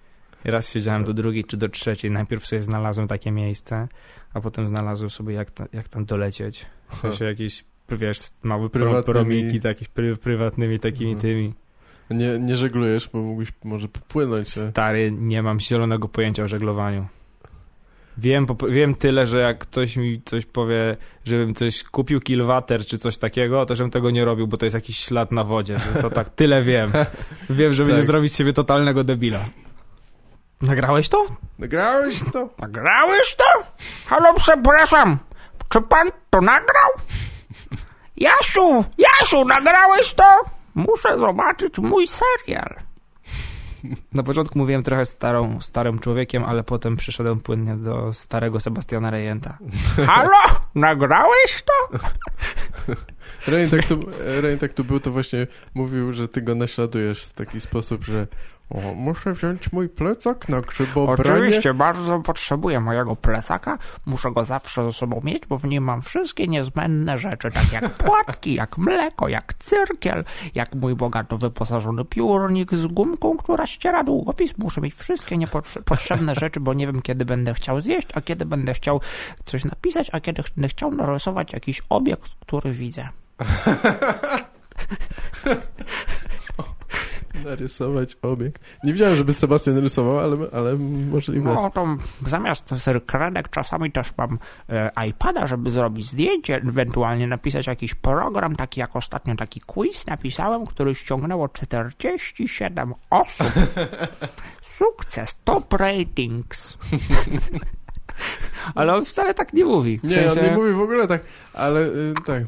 I raz siedziałem do drugiej czy do trzeciej. Najpierw sobie znalazłem takie miejsce, a potem znalazłem sobie jak, ta, jak tam dolecieć. W sensie jakieś, wiesz, małe Prywatnymi- promiki, takie pry, prywatnymi takimi Mhm. tymi. Nie, nie żeglujesz, bo mógłbyś może popłynąć. e. Stary, nie mam zielonego pojęcia o żeglowaniu. Wiem, wiem tyle, że jak ktoś mi coś powie, żebym coś kupił kilwater czy coś takiego, to żebym tego nie robił, bo to jest jakiś ślad na wodzie. Że to tak, tyle wiem. Wiem, że będzie Tak. zrobić z siebie totalnego debila. Nagrałeś to? Nagrałeś to? Nagrałeś to? Halo, przepraszam. Czy pan to nagrał? Jasiu, Jasiu, nagrałeś to? Muszę zobaczyć mój serial. Na początku mówiłem trochę starą, starym człowiekiem, ale potem przyszedłem płynnie do starego Sebastiana Rejenta. Halo, nagrałeś to? Rain tak, tu, tak tu był, to właśnie mówił, że ty go naśladujesz w taki sposób, że o, muszę wziąć mój plecak na grzybobranie. Oczywiście, bardzo potrzebuję mojego plecaka. Muszę go zawsze ze sobą mieć, bo w nim mam wszystkie niezbędne rzeczy, tak jak płatki, jak mleko, jak cyrkiel, jak mój bogato wyposażony piórnik z gumką, która ściera długopis. Muszę mieć wszystkie niepotrzebne rzeczy, bo nie wiem, kiedy będę chciał zjeść, a kiedy będę chciał coś napisać, a kiedy będę chciał narysować jakiś obiekt, który widzę. Narysować obiekt. Nie wiedziałem, żeby Sebastian rysował, ale, ale możliwe. No to zamiast kredek czasami też mam e, iPada, żeby zrobić zdjęcie, ewentualnie napisać jakiś program, taki jak ostatnio taki quiz napisałem, który ściągnęło 47 osób. Sukces, top ratings. Ale on wcale tak nie mówi. W Nie, sensie, on nie mówi w ogóle tak, ale y, tak.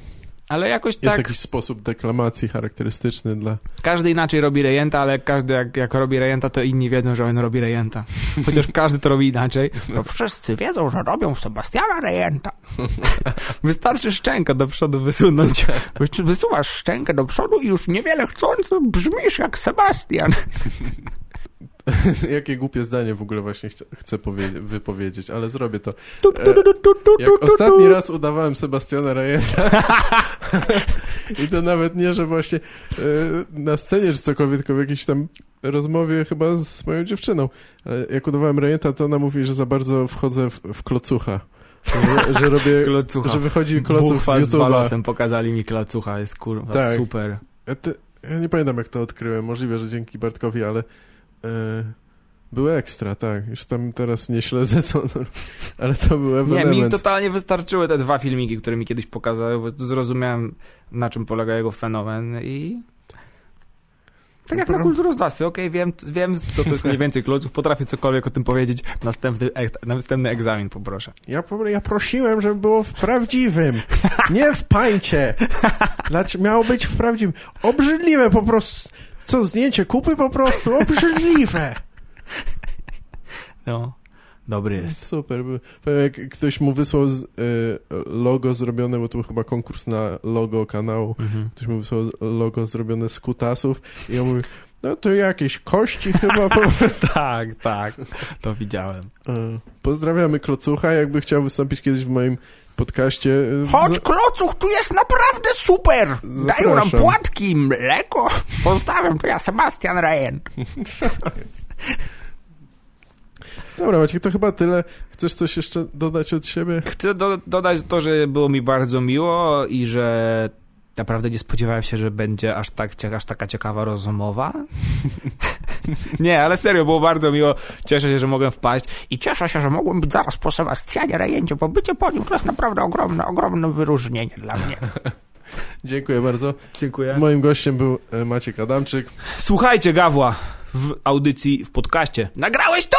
Ale jakoś Jest tak, jakiś sposób deklamacji charakterystyczny dla... każdy inaczej robi rejenta, ale każdy jak, jak robi rejenta, to inni wiedzą, że on robi rejenta. Chociaż każdy to robi inaczej. No wszyscy wiedzą, że robią Sebastiana rejenta. Wystarczy szczękę do przodu wysunąć. Wys- Wysuwasz szczękę do przodu i już niewiele chcąc brzmisz jak Sebastian. Jakie głupie zdanie w ogóle właśnie chcę powie- wypowiedzieć, ale zrobię to. Jak ostatni raz udawałem Sebastiana Rejenta i to nawet nie, że właśnie e, na scenie czy cokolwiek, tylko w jakiejś tam rozmowie chyba z moją dziewczyną. Ale jak udawałem Rejenta, to ona mówi, że za bardzo wchodzę w, w klocucha. Że, że robię, Klocucha. że wychodzi klocuch Bufa z z balosem pokazali mi klocucha, jest kurwa Tak. super. Ja, te, ja nie pamiętam jak to odkryłem, możliwe, że dzięki Bartkowi, ale e, były ekstra, tak. Już tam teraz nie śledzę, co, on- ale to był Nie, ewenement. mi totalnie wystarczyły te dwa filmiki, które mi kiedyś pokazały, bo zrozumiałem na czym polega jego fenomen i Tak jak na kulturoznawstwie, okej, wiem, wiem, co to jest mniej więcej kloców, potrafię cokolwiek o tym powiedzieć. Następny, następny egzamin poproszę. Ja, ja prosiłem, żeby było w prawdziwym, nie w pańcie. Dlaczego miało być w prawdziwym? Obrzydliwe po prostu. Co, zdjęcie kupy po prostu? Obrzydliwe. No, dobry jest. Super. jak ktoś mu wysłał z, y, logo zrobione, bo to był chyba konkurs na logo kanału. Mhm. Ktoś mu wysłał logo zrobione z kutasów i ja mówię, no to jakieś kości chyba. Po... Tak, tak, to widziałem. E, Pozdrawiamy Klocucha, jakby chciał wystąpić kiedyś w moim podcaście. e, Chodź, klocuch, tu jest naprawdę super! Dają nam Zapraszam. płatki, mleko. Pozdrawiam, to ja Sebastian Rejent. Dobra, Maciek, to chyba tyle. Chcesz coś jeszcze dodać od siebie? Chcę do, dodać to, że było mi bardzo miło i że naprawdę nie spodziewałem się, że będzie aż, tak, aż taka ciekawa rozmowa. nie, ale serio, było bardzo miło. Cieszę się, że mogłem wpaść i cieszę się, że mogłem być zaraz po Sebastianie Rejencie, bo bycie po nim to jest naprawdę ogromne, ogromne wyróżnienie dla mnie. Dziękuję bardzo. Dziękuję. Moim gościem był e, Maciek Adamczyk. Słuchajcie Gawła w audycji, w podcaście. Nagrałeś to!